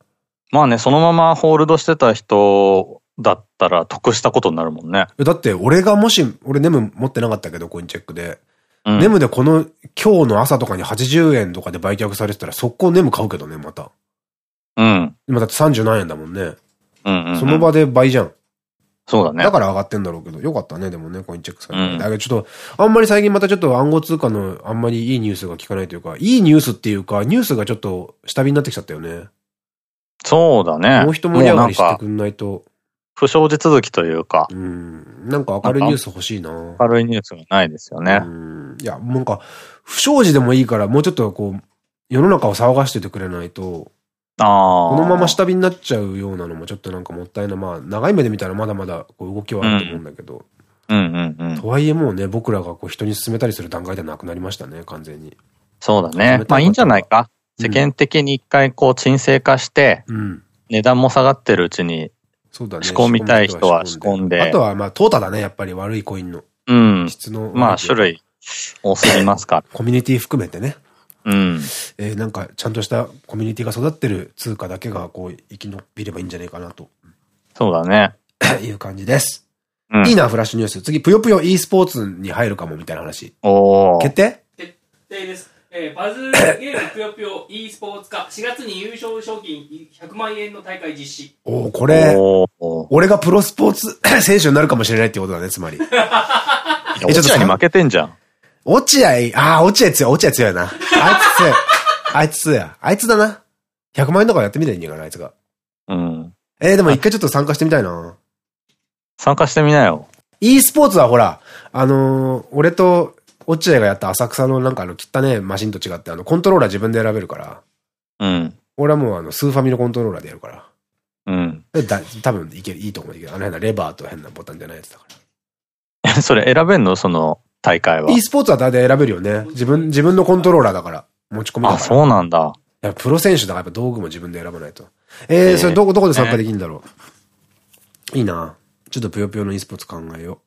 まあね、そのままホールドしてた人だったら得したことになるもんね。だって俺がもし、俺ネム持ってなかったけど、コインチェックで。うん、ネムでこの今日の朝とかに80円とかで売却されてたら速攻ネム買うけどね、また。うん。今だって30何円だもんね。うんその場で倍じゃん。そうだね。だから上がってんだろうけど、よかったね、でもね、コインチェックされて。うん、だけどちょっと、あんまり最近またちょっと暗号通貨のあんまりいいニュースが聞かないというか、いいニュースっていうか、ニュースがちょっと下火になってきちゃったよね。そうだね。もう一盛り上がりしてくんないと。不祥事続きというか。うん。なんか明るいニュース欲しいな明るいニュースがないですよね。うん。いや、なんか、不祥事でもいいから、もうちょっとこう、世の中を騒がしててくれないと、あこのまま下火になっちゃうようなのもちょっとなんかもったいない。まあ、長い目で見たらまだまだこう動きはあると思うんだけど。うんうんうん。とはいえもうね、僕らがこう人に勧めたりする段階ではなくなりましたね、完全に。そうだね。まあいいんじゃないか？世間的に一回こう沈静化して、うん、値段も下がってるうちに、そうだね。仕込みたい人は仕込んで。あとはまあ、淘汰だね、やっぱり悪いコインの。うん。質の。まあ種類多すぎますかコミュニティ含めてね。うん。えー、なんか、ちゃんとしたコミュニティが育ってる通貨だけが、こう、生き延びればいいんじゃないかなと。そうだね。*coughs* いう感じです。うん、いいな、フラッシュニュース。次、ぷよぷよ e スポーツに入るかも、みたいな話。お決定？決定です。えー、バズゲームぷよぷよ e スポーツ化、4月に優勝賞金100万円の大会実施。おおこれ、俺がプロスポーツ選手になるかもしれないってことだね、つまり。*laughs* え、ちょっとに負けてんじゃん。落合、ああ、落合強い、落合強いな。あいつ強い。*laughs* あいつ強い。あいつだな。100万円とかやってみたらいいんじゃない？かな、あいつが。うん。えー、でも一回ちょっと参加してみたいな。参加してみなよ。e スポーツはほら、あのー、俺と落合がやった浅草のなんかあの汚ねマシンと違って、あの、コントローラー自分で選べるから。うん。俺はもうあの、スーファミのコントローラーでやるから。うん。だ、多分いける、いいと思うけど、あの変なレバーと変なボタンじゃないやつだから。*laughs* それ選べんの？その、大会は。e スポーツは大体選べるよね。自分、自分のコントローラーだから。持ち込みだから。あ、そうなんだ。いや、プロ選手だからやっぱ道具も自分で選ばないと。えー、それどこ、どこで参加できるんだろう？いいなちょっとぷよぷよの e スポーツ考えよ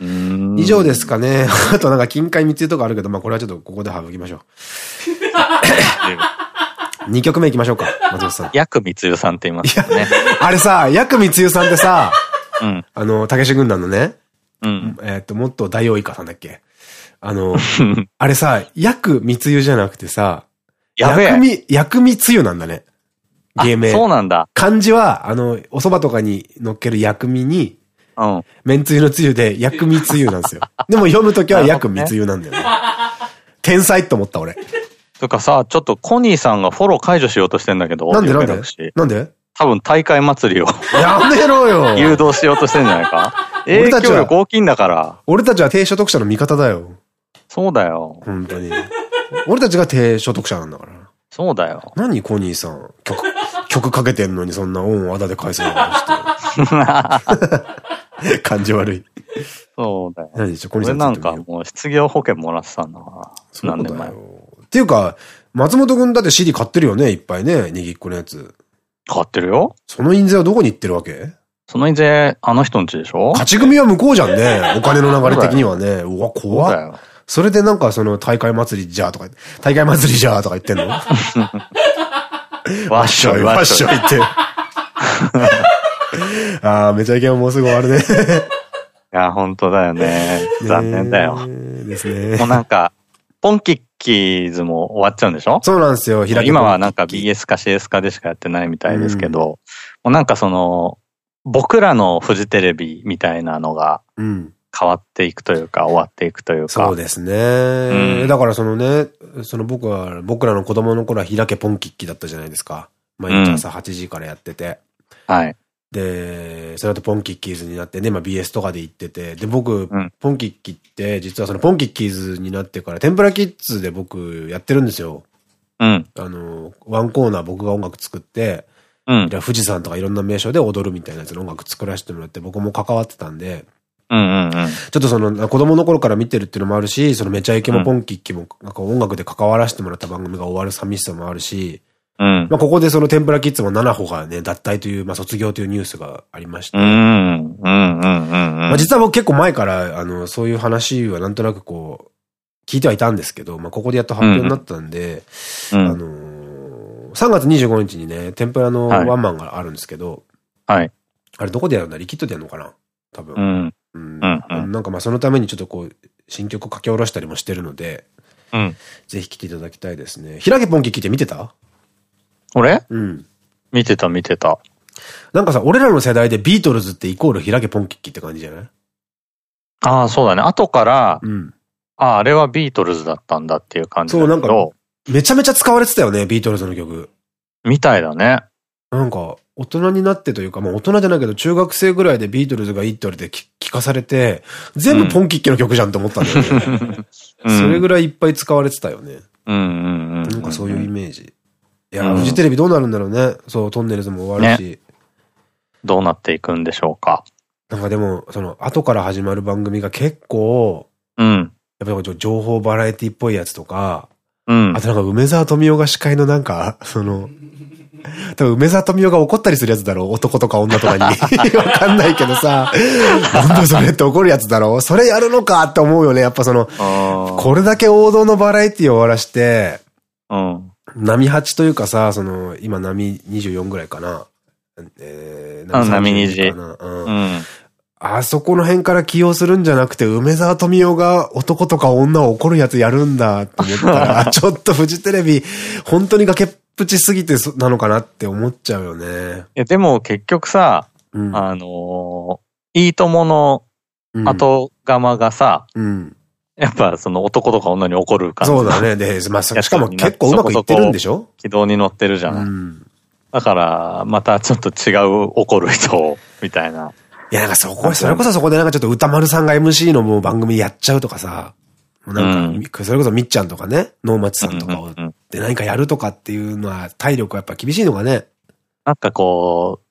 う。以上ですかね。*laughs* あとなんか近海密輸とかあるけど、まあこれはちょっとここで省きましょう。2曲目行きましょうか、松本さん。ヤク密輸さんって言いますね。あれさ、ヤク密輸さんってさ、うん、あの、たけし軍団のね、うん。えっと、もっと大王以下さんだっけ？あの、*laughs* あれさ、薬密輸じゃなくてさ、やべ薬味、薬味つゆなんだね。芸名。そうなんだ。漢字は、あの、お蕎麦とかに乗っける薬味に、うん。麺つゆのつゆで薬味つゆなんですよ。*laughs* でも読むときは薬味つゆなんだよね。天才って思った俺。とかさ、ちょっとコニーさんがフォロー解除しようとしてんだけど。なんでなんで？なんで？多分大会祭りをやめろよ *laughs* 誘導しようとしてんじゃないか？影響力大きいんだから。俺たちは低所得者の味方だよ。そうだよ。本当に。俺たちが低所得者なんだから。そうだよ。何コニーさん？曲、曲かけてんのにそんな恩をあだで返すのして。*laughs* 感じ悪い。そうだよ。何でしょ、コニーさん。俺なんかもう失業保険もらってたんだから。何年前。っていうか、松本くんだって CD 買ってるよね、いっぱいね、にぎっこのやつ。買ってるよ。その印税はどこに行ってるわけ？その印税、あの人んちでしょ？勝ち組は向こうじゃんね。*laughs* お金の流れ的にはね。うわ、怖っ。それでなんかその大会祭りじゃとか、大会祭りじゃとか言ってんの？わっしょい、わっしょいって。*laughs* ああ、めちゃイケももうすぐ終わるね。いや、本当だよね。残念だよ。ですね。もうなんか、ポンキッキーズも終わっちゃうんでしょ？そうなんですよ、今はなんか BS か CS かでしかやってないみたいですけど、もうなんかその、僕らのフジテレビみたいなのが、変わっていくというか、終わっていくというか。そうですね。うん、だからそのね、その僕は、僕らの子供の頃は開けポンキッキだったじゃないですか。毎日朝8時からやってて。うん、はい。で、その後ポンキッキーズになってね、まあ BS とかで行ってて、で、僕、うん、ポンキッキって、実はそのポンキッキーズになってから、天ぷらキッズで僕やってるんですよ。うん。あの、ワンコーナー僕が音楽作って、うん。富士山とかいろんな名所で踊るみたいなやつの音楽作らせてもらって、僕も関わってたんで、うんうんうん。ちょっとその、子供の頃から見てるっていうのもあるし、そのめちゃイケもポンキッキも、なんか音楽で関わらせてもらった番組が終わる寂しさもあるし、うん。まあここでその天ぷらキッズも7歩がね、脱退という、まあ卒業というニュースがありまして。うん。うんうんうんうん。まあ実は僕結構前から、あの、そういう話はなんとなくこう、聞いてはいたんですけど、まあここでやっと発表になったんで、うん、あのー、3月25日にね、天ぷらのワンマンがあるんですけど、はい。あれどこでやるんだ？リキッドでやるのかな？多分。うん。うん。なんかまあそのためにちょっとこう、新曲書き下ろしたりもしてるので、うん。ぜひ来ていただきたいですね。平毛ポンキ聞いて見てた？俺？うん。見てた見てた。なんかさ、俺らの世代でビートルズってイコール平毛ポンキッキって感じじゃない？ああ、そうだね。後から、うん。ああ、あれはビートルズだったんだっていう感じだけど。そう、なんか、めちゃめちゃ使われてたよね、ビートルズの曲。みたいだね。なんか、大人になってというか、もう大人じゃないけど、中学生ぐらいでビートルズがいいって言われて聞かされて、全部ポンキッキの曲じゃんって思ったんだよね。*laughs* うん、それぐらいいっぱい使われてたよね。うんうんうん。なんかそういうイメージ。いや、フジテレビどうなるんだろうね。そう、トンネルズも終わるし。ね、どうなっていくんでしょうか。なんかでも、その、後から始まる番組が結構、うん。やっぱり情報バラエティっぽいやつとか、うん。あとなんか梅沢富美男が司会のなんか、*laughs* その、多分梅沢富美男が怒ったりするやつだろう男とか女とかに。*laughs* わかんないけどさ、なんだそれって怒るやつだろうそれやるのかって思うよね。やっぱその、これだけ王道のバラエティを終わらして、うん。波8というかさ、その、今波24ぐらいかな。えー、波20。うん。うんあそこの辺から起用するんじゃなくて、梅沢富美男が男とか女を怒るやつやるんだって思ったら、*laughs* ちょっとフジテレビ、本当に崖っぷちすぎてなのかなって思っちゃうよね。いや、でも結局さ、うん、あのー、いいともの後釜がさ、うん、やっぱその男とか女に怒る感じ。そうだね。で、まあ、しかも結構うまくいってるんでしょ？軌道に乗ってるじゃない。うん、だから、またちょっと違う怒る人みたいな。いや、なんかそこ、それこそそこでなんかちょっと歌丸さんが MC のもう番組やっちゃうとかさ、なんか、それこそみっちゃんとかね、能町さんとかを、で何かやるとかっていうのは体力はやっぱ厳しいのがね。なんかこう、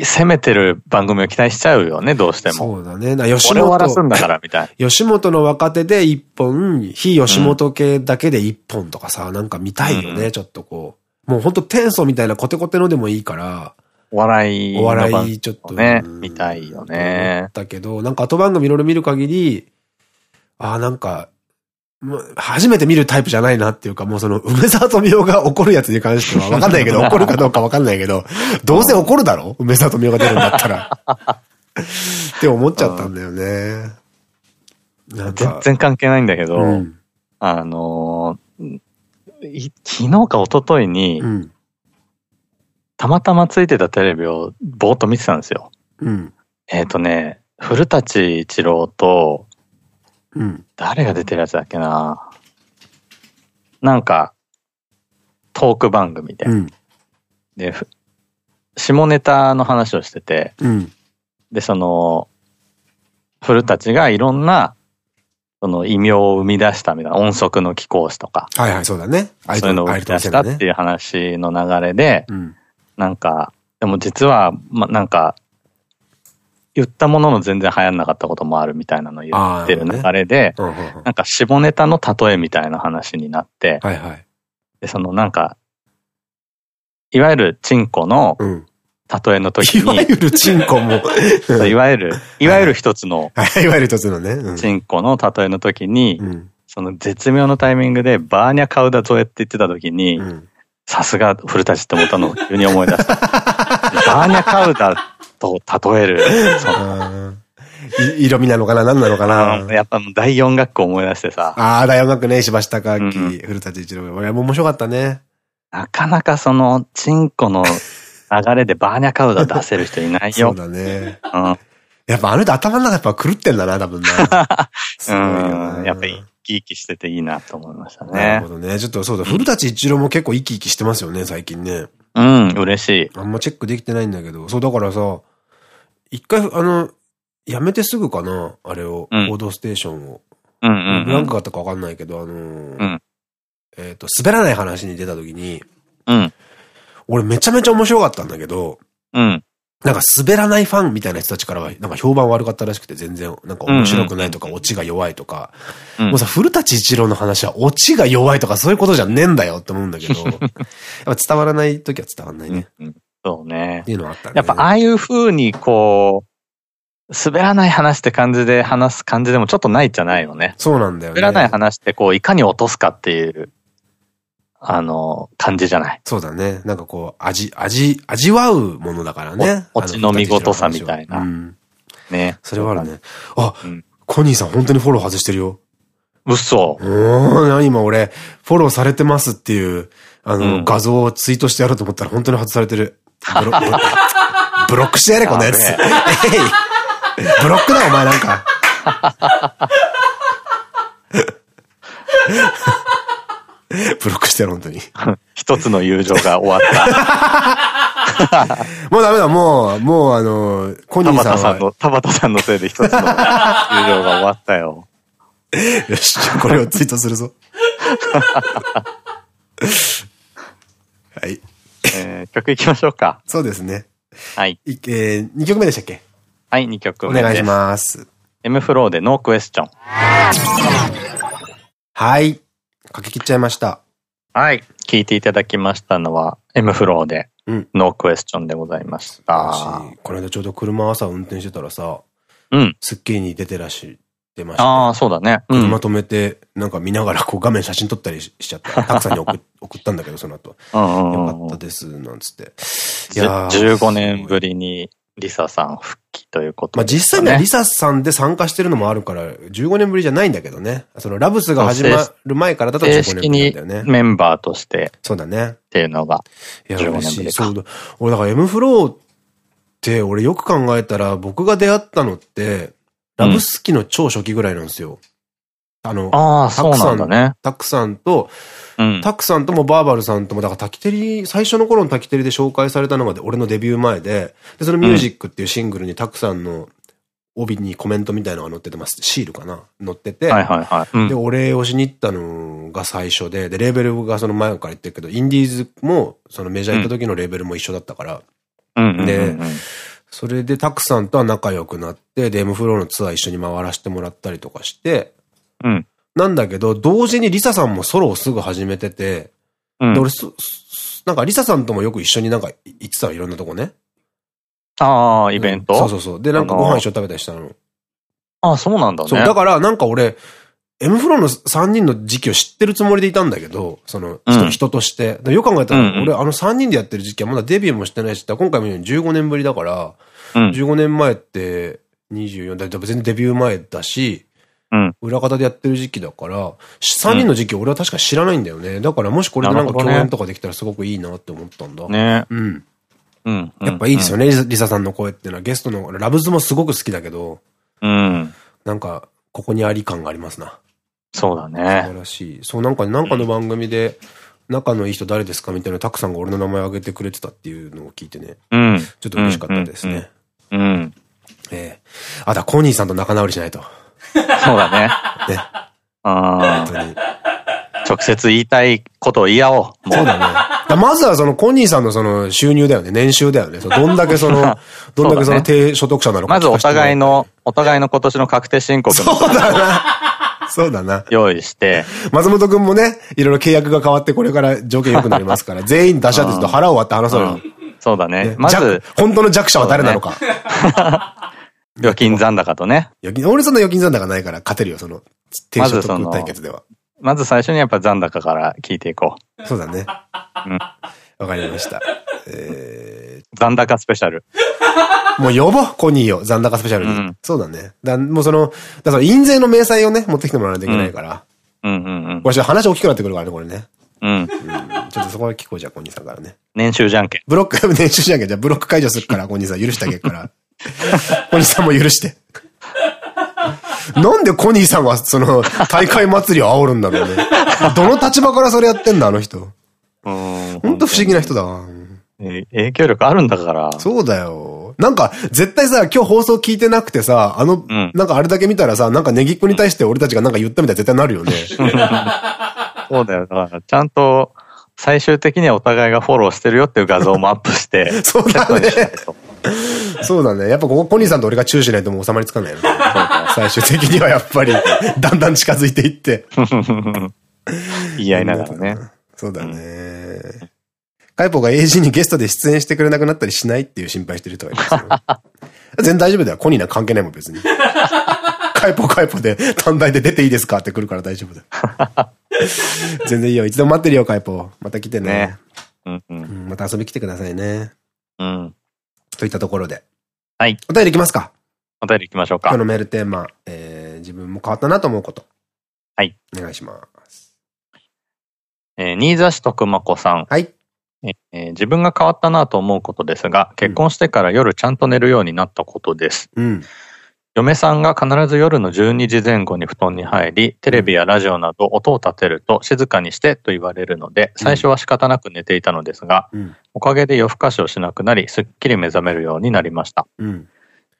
攻めてる番組を期待しちゃうよね、どうしても。そうだね。吉本。終わらすんだから、みたいな。*laughs* 吉本の若手で一本、非吉本系だけで一本とかさ、なんか見たいよね、ちょっとこう。もうほんと天素みたいなコテコテのでもいいから、お笑い。お笑いちょっとね、見たいよね。だけど、なんか後番組いろいろ見る限り、ああ、なんか、初めて見るタイプじゃないなっていうか、もうその、梅沢富美男が怒るやつに関してはわかんないけど、*laughs* 怒るかどうかわかんないけど、どうせ怒るだろ？梅沢富美男が出るんだったら。*laughs* って思っちゃったんだよね。全然関係ないんだけど、うん、あのー、昨日か一昨日に、うん、たまたまついてたテレビをぼーっと見てたんですよ。うん、えっとね、古舘一郎と、うん、誰が出てるやつだっけな。なんか、トーク番組で。うん、で、下ネタの話をしてて、うん、で、その、古舘がいろんな、その異名を生み出したみたいな音速の貴公子とか。はいはい、そうだね。そういうのを生み出したっていう話の流れで、うん、なんか、でも実は、ま、なんか、言ったものの全然流行んなかったこともあるみたいなのを言ってる流れで、なんか下ネタの例えみたいな話になって、はいはい、で、そのなんか、いわゆるチンコの例えの時に、いわゆるチンコも。いわゆる、い。わゆる一つの、い。わゆる一つのね、チンコの例えの時に、その絶妙のタイミングでバーニャカウダゾエって言ってた時に、さすが古舘って思ったのを急に思い出した。*laughs* バーニャカウダと例える。*laughs* 色味なのかな？何なのかな？やっぱ第四学校思い出してさ。ああ、第四学ね、石橋貴明、古舘一郎。俺も面白かったね。なかなかその、チンコの流れでバーニャカウダ出せる人いないよ。*laughs* そうだね。うん。やっぱあの人頭の中やっぱ狂ってんだな、多分な。*laughs* うん。やっぱり生き生きしてていいなと思いましたね。なるほどね。ちょっとそうだ、古舘一郎も結構生き生きしてますよね、最近ね。うん、嬉しい。あんまチェックできてないんだけど。そう、だからさ、一回、あの、やめてすぐかな？あれを、報道ステーションを。うんうん。何かあったかわかんないけど、あのー、えっと、滑らない話に出た時に、うん。俺めちゃめちゃ面白かったんだけど、うん。なんか滑らないファンみたいな人たちからは、なんか評判悪かったらしくて全然、なんか面白くないとか、オチが弱いとか。うん、もうさ、古舘一郎の話は、オチが弱いとかそういうことじゃねえんだよって思うんだけど、やっぱ伝わらない時は伝わらないね。うん、そうね。っていうのはあったね。やっぱああいう風にこう、滑らない話って感じで話す感じでもちょっとないじゃないよね。そうなんだよね。滑らない話ってこう、いかに落とすかっていう。あの、感じじゃない。そうだね。なんかこう、味、味、味わうものだからね。おちの見事さみたいな。うん、ね。それはあるね。あ、うん、コニーさん本当にフォロー外してるよ。嘘。うん、今俺、フォローされてますっていう、あの、うん、画像をツイートしてやろうと思ったら本当に外されてる。ブロ *laughs* ブロックしてやれ、このやつ。*laughs* ブロックだ、お前なんか。ブロックしてやろ、本当に。*laughs* 一つの友情が終わった。もうダメだ、もう、もうあの、コニーさんは。田畑さんの、田畑さんのせいで一つの友情が終わったよ。よし、これをツイートするぞ。はい。えー、曲いきましょうか。そうですね。はい。えー、2曲目でしたっけ？はい、2曲目お願いします。M フローでノークエスチョン。はい。書き切っちゃいました。はい。聞いていただきましたのは、M フローで、ノークエスチョンでございました。この間ちょうど車朝運転してたらさ、うん。スッキリに出てらっしてました。ああ、そうだね。車止めて、なんか見ながらこう画面写真撮ったりしちゃって、*laughs* たくさんに送送ったんだけど、その後。よかったです、なんつって。いや15年ぶりにリサさん復帰ということ、ね、まあ実際にはリサさんで参加してるのもあるから、15年ぶりじゃないんだけどね。そのラブスが始まる前からだと15年ぶりだよね。メンバーとして。そうだね。っていうのが。いや、嬉しい。そうだ。俺だから M フローって、俺よく考えたら僕が出会ったのって、ラブスキの超初期ぐらいなんですよ。あの、ああ、そうなんだね。タクさんと、タクさんともバーバルさんとも、だからタキテリ、最初の頃のタキテリで紹介されたのが俺のデビュー前で、で、そのミュージックっていうシングルにタクさんの帯にコメントみたいなのが載っててます。シールかな？載ってて。で、お礼をしに行ったのが最初で、で、レーベルがその前から言ってるけど、インディーズも、そのメジャー行った時のレーベルも一緒だったから。で、それでタクさんとは仲良くなって、で、M フローのツアー一緒に回らせてもらったりとかして、うん。なんだけど、同時にリサさんもソロをすぐ始めてて、うん、で、俺、なんかリサさんともよく一緒になんか行ってたの、いろんなとこね。ああ、イベント、うん、そうそうそう。で、なんかご飯一緒に食べたりしたの。ああ、そうなんだね。そう、だからなんか俺、M フローの3人の時期を知ってるつもりでいたんだけど、その人、うん、人として。よく考えたら、俺あの3人でやってる時期はまだデビューもしてないし、今回も15年ぶりだから、うん、15年前って24だ、全然デビュー前だし、うん、裏方でやってる時期だから、3人の時期俺は確か知らないんだよね。だからもしこれでなんか共演とかできたらすごくいいなって思ったんだ。ね。うん。うん。やっぱいいですよね、リサさんの声っていうのは。ゲストのラブズもすごく好きだけど、うん。なんか、ここにあり感がありますな。そうだね。素晴らしい。そう、なんか、なんかの番組で、仲のいい人誰ですかみたいなタクさんが俺の名前挙げてくれてたっていうのを聞いてね。うん。ちょっと嬉しかったですね。うん。ええあ、だ、コニーさんと仲直りしないと。そうだね。ね。ああ。本当に。直接言いたいことを言い合おう。そうだね。まずはそのコニーさんのその収入だよね。年収だよね。どんだけその、*laughs* どんだけその低所得者なのか、まずお互いの、お互いの今年の確定申告の。そうだな。そうだな。用意して。松本くんもね、いろいろ契約が変わってこれから条件良くなりますから、*laughs* 全員出し合ってちょっと腹を割って話そうよ。そうだね。まず。本当の弱者は誰なのか。預金残高とね。俺そんな預金残高ないから勝てるよ、その、低所得対決では。まず最初にやっぱ残高から聞いていこう。そうだね。うん。わかりました。えー、残高スペシャル。もう呼ぼう、コニーを、残高スペシャルに。うん、そうだね。だもうその、だから印税の明細をね、持ってきてもらわないといけないから。うんうんうん。これ話大きくなってくるからね、これね。うん。ちょっとそこは聞こうじゃ、コニーさんからね。年収じゃんけん。ブロック、*laughs* 年収じゃんけん。じゃブロック解除するから、コニーさん許してあげるから。*laughs* コニーさんも許して。なんでコニーさんはその大会祭りを煽るんだろうね。どの立場からそれやってんだ、あの人。うん。ほんと不思議な人だわ。影響力あるんだから。そうだよ。なんか、絶対さ、今日放送聞いてなくてさ、あの、うん、なんかあれだけ見たらさ、なんかネギっ子に対して俺たちがなんか言ったみたい絶対なるよね。そうだよ。だから、ちゃんと、最終的にはお互いがフォローしてるよっていう画像もアップして。*laughs* そうだね。そうだね。やっぱここ、コニーさんと俺がチューしないともう収まりつかないよね。最終的にはやっぱり、*laughs* だんだん近づいていって。言い合いながらね。そうだね。カイポが AG にゲストで出演してくれなくなったりしないっていう心配してる人がいますよ。*laughs* 全然大丈夫だよ。コニーなんか関係ないもん、別に。カイポカイポで短大で出ていいですかって来るから大丈夫だよ。*laughs* 全然いいよ。いつでも待ってるよ、カイポ。また来てね。ねうんうん、また遊び来てくださいね。うん。といったところで。はい。お便りいきますかお便りいきましょうか。今日のメールテーマ、えー、自分も変わったなと思うこと。はい。お願いします。えー、新座市徳間子さん。はい。えー、自分が変わったなと思うことですが、結婚してから夜ちゃんと寝るようになったことです。うん。嫁さんが必ず夜の12時前後に布団に入り、テレビやラジオなど音を立てると静かにしてと言われるので、最初は仕方なく寝ていたのですが、うん、おかげで夜更かしをしなくなり、すっきり目覚めるようになりました。うん、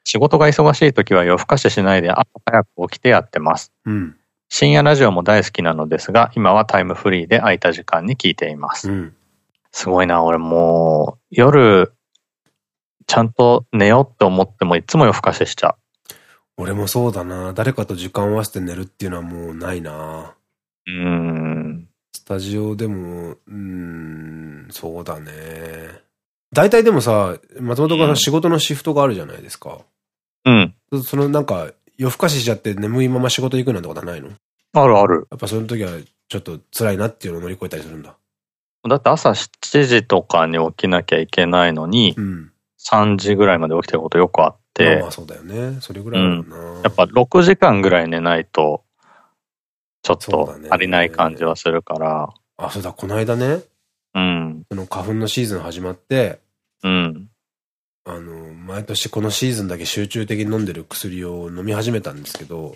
仕事が忙しい時は夜更かししないで朝早く起きてやってます。うん、深夜ラジオも大好きなのですが、今はタイムフリーで空いた時間に聞いています。すごいな、俺もう、夜、ちゃんと寝ようって思ってもいつも夜更かししちゃう。俺もそうだな。誰かと時間を合わせて寝るっていうのはもうないな。うん。スタジオでも、うん、そうだね。大体でもさ、松本が仕事のシフトがあるじゃないですか。うん。そのなんか、夜更かししちゃって眠いまま仕事行くなんてことはないの？あるある。やっぱその時はちょっと辛いなっていうのを乗り越えたりするんだ。だって朝7時とかに起きなきゃいけないのに、うん、3時ぐらいまで起きてることよくあって。まあそうだよね。それぐらいあるな、うん、やっぱ6時間ぐらい寝ないと、ちょっと足りない感じはするから。ね、あ、そうだ、この間ね。うん。その花粉のシーズン始まって、うん。あの、毎年このシーズンだけ集中的に飲んでる薬を飲み始めたんですけど、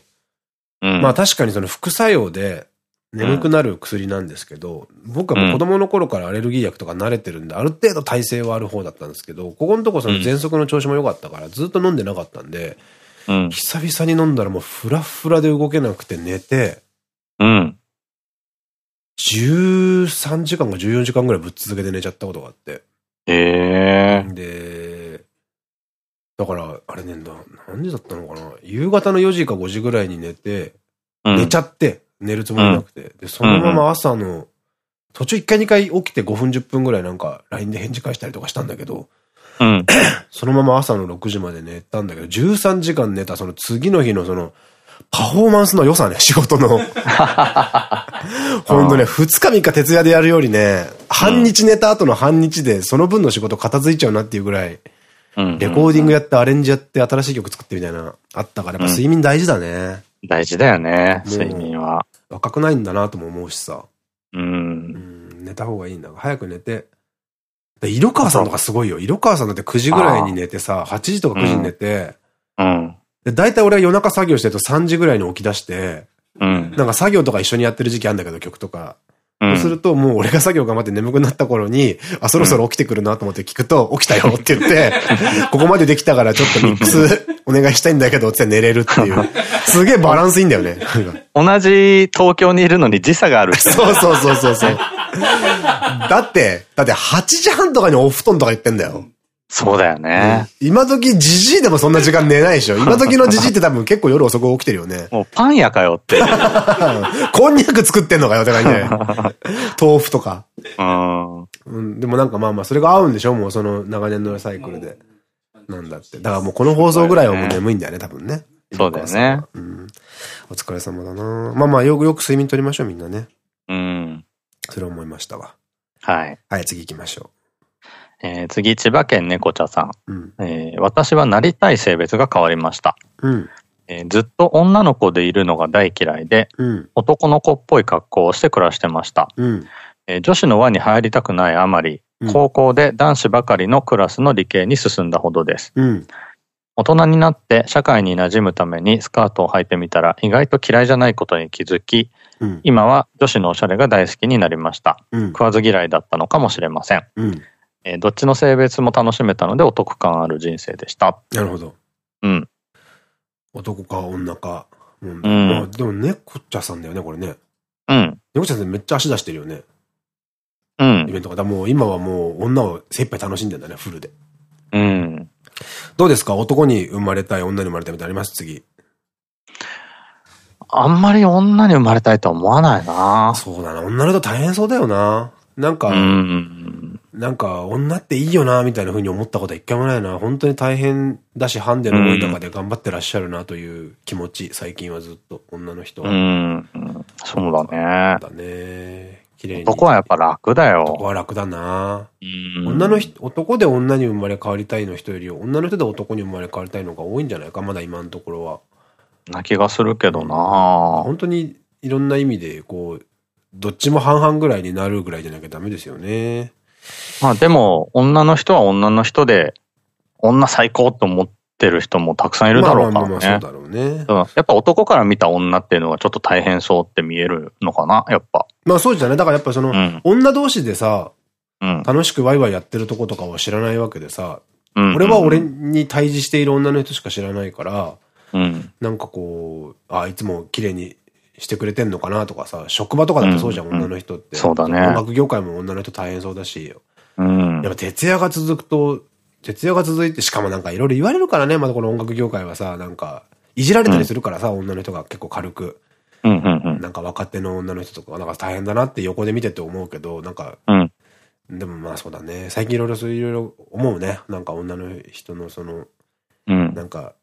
うん、まあ確かにその副作用で、眠くなる薬なんですけど、うん、僕はもう子供の頃からアレルギー薬とか慣れてるんで、ある程度耐性はある方だったんですけど、ここのとこその喘息の調子も良かったから、ずっと飲んでなかったんで、うん、久々に飲んだらもうフラフラで動けなくて寝て、うん。13時間か14時間ぐらいぶっ続けて寝ちゃったことがあって。ええー。で、だから、あれねんだ、何時だったのかな？夕方の4時か5時ぐらいに寝て、寝ちゃって、寝るつもりなくて。で、そのまま朝の、途中1回2回起きて5分10分ぐらいなんか LINE で返事返したりとかしたんだけど、うん、*clears throat* そのまま朝の6時まで寝たんだけど、13時間寝たその次の日のその、パフォーマンスの良さね、仕事の。ほんとね、2日3日徹夜でやるよりね、半日寝た後の半日でその分の仕事片付いちゃうなっていうぐらい、レコーディングやってアレンジやって新しい曲作ってみたいな、あったから、やっぱ睡眠大事だね。大事だよね、睡眠は。若くないんだなとも思うしさ。うん。寝た方がいいんだ早く寝て。で、色川さんとかすごいよ。色川さんだって9時ぐらいに寝てさ、8時とか9時に寝て、うん。で、大体俺は夜中作業してると3時ぐらいに起き出して、うん。なんか作業とか一緒にやってる時期あるんだけど、曲とか。そうすると、もう俺が作業頑張って眠くなった頃に、あ、そろそろ起きてくるなと思って聞くと、起きたよって言って、*laughs* ここまでできたからちょっとミックスお願いしたいんだけどって寝れるっていう。*laughs* すげえバランスいいんだよね。同じ東京にいるのに時差がある。そうそうそうそうそう。だって、だって8時半とかにお布団とか言ってんだよ。そうだよね。うん、今時じじいでもそんな時間寝ないでしょ。*laughs* 今時のじじいって多分結構夜遅く起きてるよね。もうパン屋かよって。*laughs* こんにゃく作ってんのかよって感じで。*laughs* 豆腐とか。うん。でもなんかまあまあそれが合うんでしょもうその長年のサイクルで。なんだって。だからもうこの放送ぐらいはもう眠いんだよね、多分ね。そうだよね。うん。お疲れ様だなまあまあよくよく睡眠取りましょうみんなね。うん。それ思いましたわ。はい。はい、次行きましょう。えー、次、千葉県猫茶さん。うん、えー、私はなりたい性別が変わりました。うん、えー、ずっと女の子でいるのが大嫌いで、うん、男の子っぽい格好をして暮らしてました。女子の輪に入りたくないあまり、高校で男子ばかりのクラスの理系に進んだほどです。うん、大人になって社会に馴染むためにスカートを履いてみたら意外と嫌いじゃないことに気づき、うん、今は女子のおしゃれが大好きになりました。うん、食わず嫌いだったのかもしれません。うんえー、どっちの性別も楽しめたのでお得感ある人生でした。なるほど。うん。男か女か。うん。まあ、でも猫茶さんだよね、これね。うん。猫茶さんめっちゃ足出してるよね。うん。イベントが。だもう今はもう女を精一杯楽しんでんだね、フルで。うん。どうですか？男に生まれたい、女に生まれたいみたいなあります？次。あんまり女に生まれたいとは思わないなそうだな。女の人大変そうだよな。なんか、うん、なんか、女っていいよな、みたいな風に思ったことは一回もないな。本当に大変だし、ハンデの思いとかで頑張ってらっしゃるなという気持ち、最近はずっと、女の人は。うん、そうだね。だね。綺麗に。男はやっぱ楽だよ。男は楽だな。女の人、男で女に生まれ変わりたいの人より、女の人で男に生まれ変わりたいのが多いんじゃないか、まだ今のところは。な気がするけどな本当にいろんな意味で、こう、どっちも半々ぐらいになるぐらいじゃなきゃダメですよね。まあでも、女の人は女の人で、女最高と思ってる人もたくさんいるだろうからね。そうだろうね。やっぱ男から見た女っていうのがちょっと大変そうって見えるのかな、やっぱ。まあそうじゃね。だからやっぱその、うん、女同士でさ、うん、楽しくワイワイやってるとことかは知らないわけでさ、俺は俺に対峙している女の人しか知らないから、うん、なんかこう、あ、いつも綺麗にしてくれてんのかなとかさ、職場とかだってそうじゃん、女の人って。そうだね。音楽業界も女の人大変そうだし、うん、やっぱ徹夜が続くと、徹夜が続いて、しかもなんかいろいろ言われるからね、まだこの音楽業界はさ、なんか、いじられたりするからさ、女の人が結構軽く。なんか若手の女の人とか、なんか大変だなって横で見てて思うけど、なんか、うん、でもまあそうだね。最近いろいろそういろいろ思うね。なんか女の人のその、うん、なんか、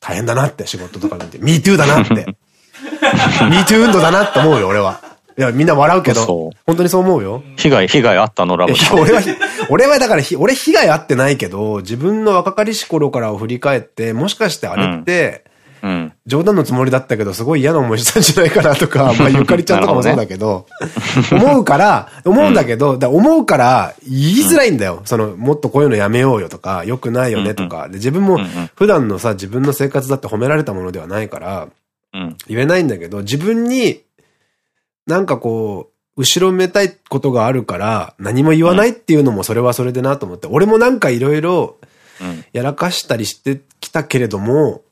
大変だなって仕事とか見て、MeToo だなって。*laughs* *laughs* MeToo 運動だなって思うよ、俺は。いや、みんな笑うけど。本当にそう思うよ。被害、被害あったのラブ俺は、*laughs* 俺はだから、俺被害あってないけど、自分の若かりし頃からを振り返って、もしかしてあれって、うん、冗談のつもりだったけど、すごい嫌な思いしたんじゃないかなとか、*laughs* まあ、ゆかりちゃんとかもそうだけど、ね、思うから、思うんだけど、だ思うから言いづらいんだよ。その、もっとこういうのやめようよとか、良くないよねとか。で、自分も、普段のさ、自分の生活だって褒められたものではないから、言えないんだけど、自分に、なんかこう、後ろめたいことがあるから、何も言わないっていうのもそれはそれでなと思って、俺もなんかいろいろ、やらかしたりしてきたけれども、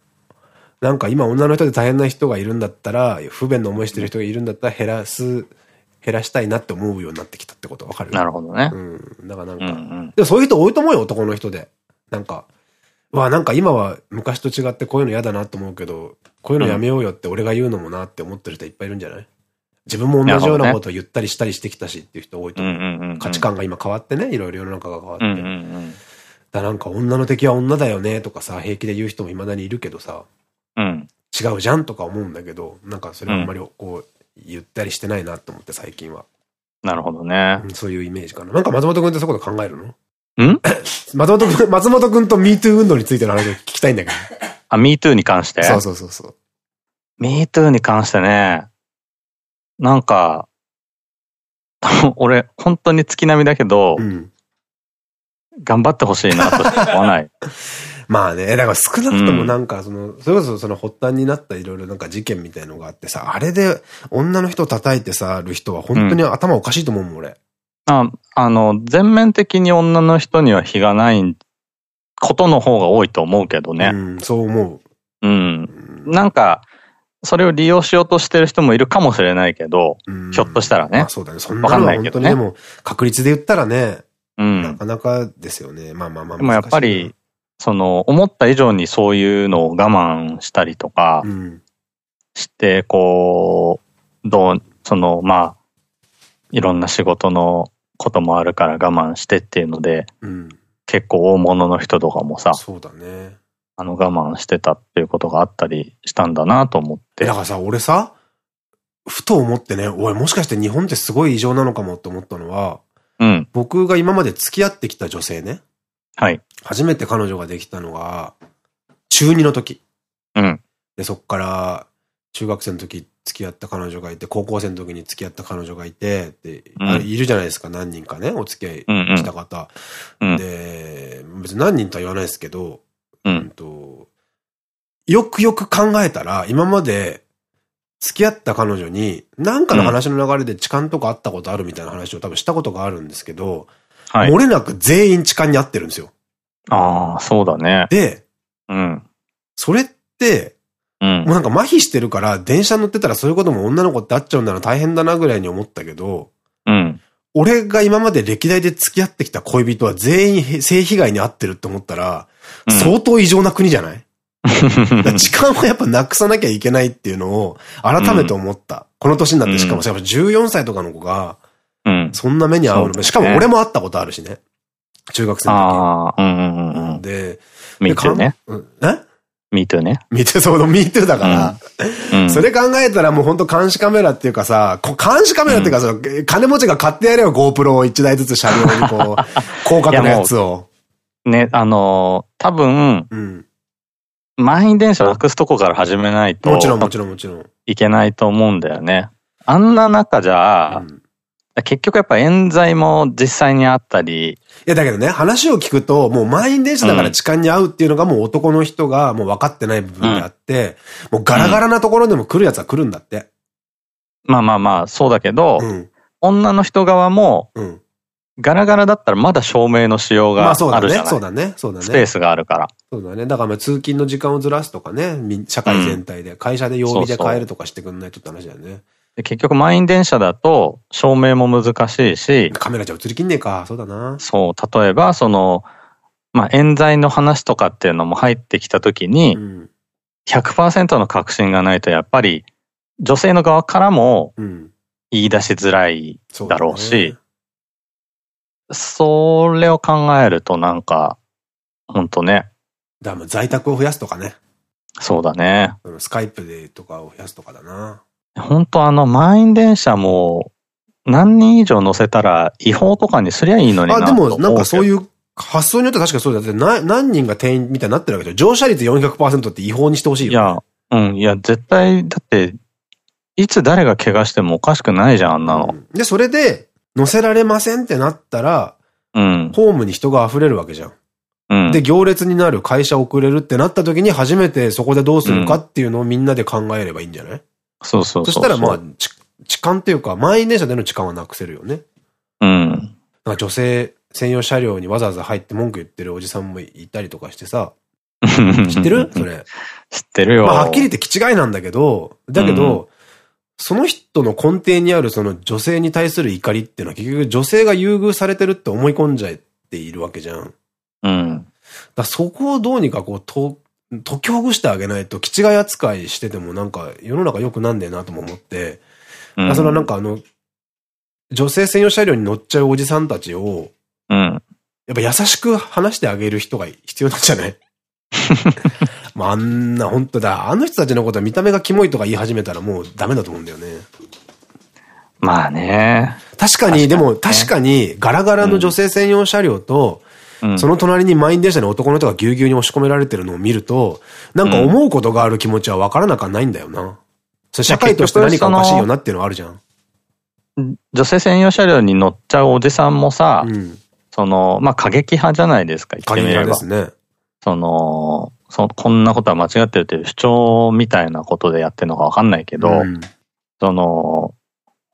なんか今女の人で大変な人がいるんだったら、不便な思いしてる人がいるんだったら減らす、減らしたいなって思うようになってきたってことわかる？なるほどね。うん。だからなんか、うんうん、でもそういう人多いと思うよ、男の人で。なんか、わ、なんか今は昔と違ってこういうの嫌だなと思うけど、こういうのやめようよって俺が言うのもなって思ってる人いっぱいいるんじゃない？自分も同じようなことを言ったりしたりしてきたしっていう人多いと思う。価値観が今変わってね、いろいろ世の中が変わって。だなんか女の敵は女だよねとかさ、平気で言う人も未だにいるけどさ、うん、違うじゃんとか思うんだけど、なんかそれはあんまりこう、言ったりしてないなと思って最近は。なるほどね。そういうイメージかな。なんか松本くんってそういうこと考えるの？ん？*coughs* 松本くん、松本くんと MeToo 運動についての話を聞きたいんだけど。あ、MeToo に関して？そうそうそうそう。MeToo に関してね、なんか、俺、本当に月並みだけど、うん、頑張ってほしいなとしか思わない。*laughs* まあね、だから少なくともなんか、その、それこそその発端になったいろいろなんか事件みたいのがあってさ、あれで女の人を叩いてさ、る人は本当に頭おかしいと思うもん、俺。あ、あの、全面的に女の人には非がないことの方が多いと思うけどね。うん、そう思う。うん。なんか、それを利用しようとしてる人もいるかもしれないけど、ひょっとしたらね。そうだね。そんなのは本当にでも、確率で言ったらね、うん、なかなかですよね。まあまあまあ。でもやっぱり、その、思った以上にそういうのを我慢したりとか、して、こう、どう、その、まあ、いろんな仕事のこともあるから我慢してっていうので、うん、結構大物の人とかもさ、そうだね。あの我慢してたっていうことがあったりしたんだなと思って。だからさ、俺さ、ふと思ってね、おい、もしかして日本ってすごい異常なのかもって思ったのは、うん。僕が今まで付き合ってきた女性ね。はい。初めて彼女ができたのが、中2の時。うん。で、そっから、中学生の時付き合った彼女がいて、高校生の時に付き合った彼女がいて、で、うん、いるじゃないですか、何人かね、お付き合いした方。うんうん、で、別に何人とは言わないですけど、うん、とよくよく考えたら、今まで付き合った彼女に、なんかの話の流れで痴漢とかあったことあるみたいな話を多分したことがあるんですけど、はい、漏れなく全員痴漢に合ってるんですよ。ああ、そうだね。で、うん。それって、うん、もうなんか麻痺してるから、電車乗ってたらそういうことも女の子ってあっちゃうんだな大変だなぐらいに思ったけど、うん。俺が今まで歴代で付き合ってきた恋人は全員性被害に遭ってるって思ったら、うん、相当異常な国じゃない？*laughs* 時間はやっぱなくさなきゃいけないっていうのを改めて思った。うん、この年になってしかも、14歳とかの子が、そんな目に遭うの、ね、しかも俺も会ったことあるしね。中学生の時。ああ、うんうんうん。で、ね。え？Me too ね。me too、そう、me too だから、うん、それ考えたらもうほんと監視カメラっていうかさ、監視カメラっていうか、その、金持ちが買ってやれよ、GoPro を1台ずつ車両にこう、*laughs* 広角のやつを。ね、あのー、多分、うん、満員電車をなくすとこから始めないと。もちろんもちろんもちろん。いけないと思うんだよね。あんな中じゃ、うん、結局やっぱ冤罪も実際にあったり。いやだけどね、話を聞くと、もう満員電車だから痴漢に遭うっていうのがもう男の人がもう分かってない部分であって、うん、もうガラガラなところでも来るやつは来るんだって。まあまあまあ、そうだけど、うん、女の人側も、ガラガラだったらまだ照明の仕様があるじゃない、まあそうだね、そうだね。スペースがあるから。そうだね。だから通勤の時間をずらすとかね、社会全体で、会社で曜日で変えるとかしてくんないとって話だよね。で結局満員電車だと照明も難しいし。カメラじゃ映りきんねえか。そうだな。そう。例えば、その、まあ、冤罪の話とかっていうのも入ってきたときに、100%の確信がないとやっぱり女性の側からも言い出しづらいだろうし、それを考えるとなんか、ほんとね。だから在宅を増やすとかね。そうだね。スカイプでとかを増やすとかだな。本当あの満員電車も何人以上乗せたら違法とかにすりゃいいのになあ、でもなんかそういう発想によっては確かそうだって何何人が定員みたいになってるわけでしょ乗車率400%って違法にしてほしいよ、ね。いや、うん、いや、絶対、だって、いつ誰が怪我してもおかしくないじゃん、あんなの。うん、で、それで、乗せられませんってなったら、うん。ホームに人が溢れるわけじゃん。うん。で、行列になる会社遅れるってなった時に初めてそこでどうするかっていうのをみんなで考えればいいんじゃない、そうそうそしたらまあ、痴漢っていうか、満員電車での痴漢はなくせるよね。うん。なんか女性専用車両にわざわざ入って文句言ってるおじさんもいたりとかしてさ。*laughs* 知ってる？それ。知ってるよ。まあ、はっきり言って気違いなんだけど、だけど、うん、その人の根底にあるその女性に対する怒りっていうのは結局女性が優遇されてるって思い込んじゃっているわけじゃん。うん。だそこをどうにかこう、と、解きほぐしてあげないと、気違い扱いしててもなんか世の中良くなんねえなとも思って、うん、そのなんかあの、女性専用車両に乗っちゃうおじさんたちを、うん。やっぱ優しく話してあげる人が必要なんじゃない？*laughs* まああんな、本当だ。あの人たちのことは見た目がキモいとか言い始めたらもうダメだと思うんだよね。まあね。確かに、でも確かにガラガラの女性専用車両と、その隣に満員電車に男の人がぎゅうぎゅうに押し込められてるのを見ると、なんか思うことがある気持ちは分からなくはないんだよな。それ社会として何かおかしいよなっていうのはあるじゃん。女性専用車両に乗っちゃうおじさんもさ、うん、その、まあ、過激派じゃないですか、過激派ですね。その、そこんなことは間違ってるという主張みたいなことでやってるのかわかんないけど、うん、その、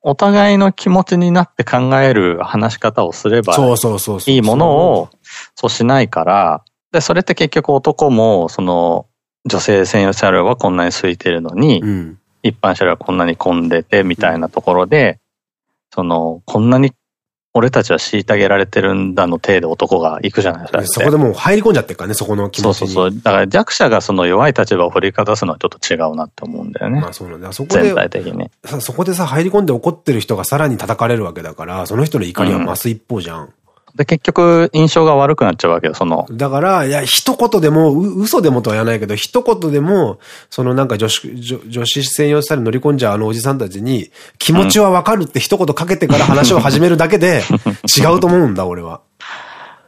お互いの気持ちになって考える話し方をすればいいものをそうしないから、で、それって結局男も、その、女性専用車両はこんなに空いてるのに、うん、一般車両はこんなに混んでてみたいなところで、その、こんなに俺たちは虐げられてるんだの体で男が行くじゃないですか。そこでもう入り込んじゃってるからね、そこの気持ちに。そうそうそう。だから弱者がその弱い立場を振りかざすのはちょっと違うなって思うんだよね。まあそうなんだ。そこで。全体的に。そこでさ、入り込んで怒ってる人がさらに叩かれるわけだから、その人の怒りは増す一方じゃん。うんで、結局、印象が悪くなっちゃうわけよ、その。だから、いや、一言でも、う、嘘でもとは言わないけど、一言でも、そのなんか女子、女女子専用スタイル乗り込んじゃうあのおじさんたちに、気持ちはわかるって一言かけてから話を始めるだけで、*laughs* 違うと思うんだ、俺は。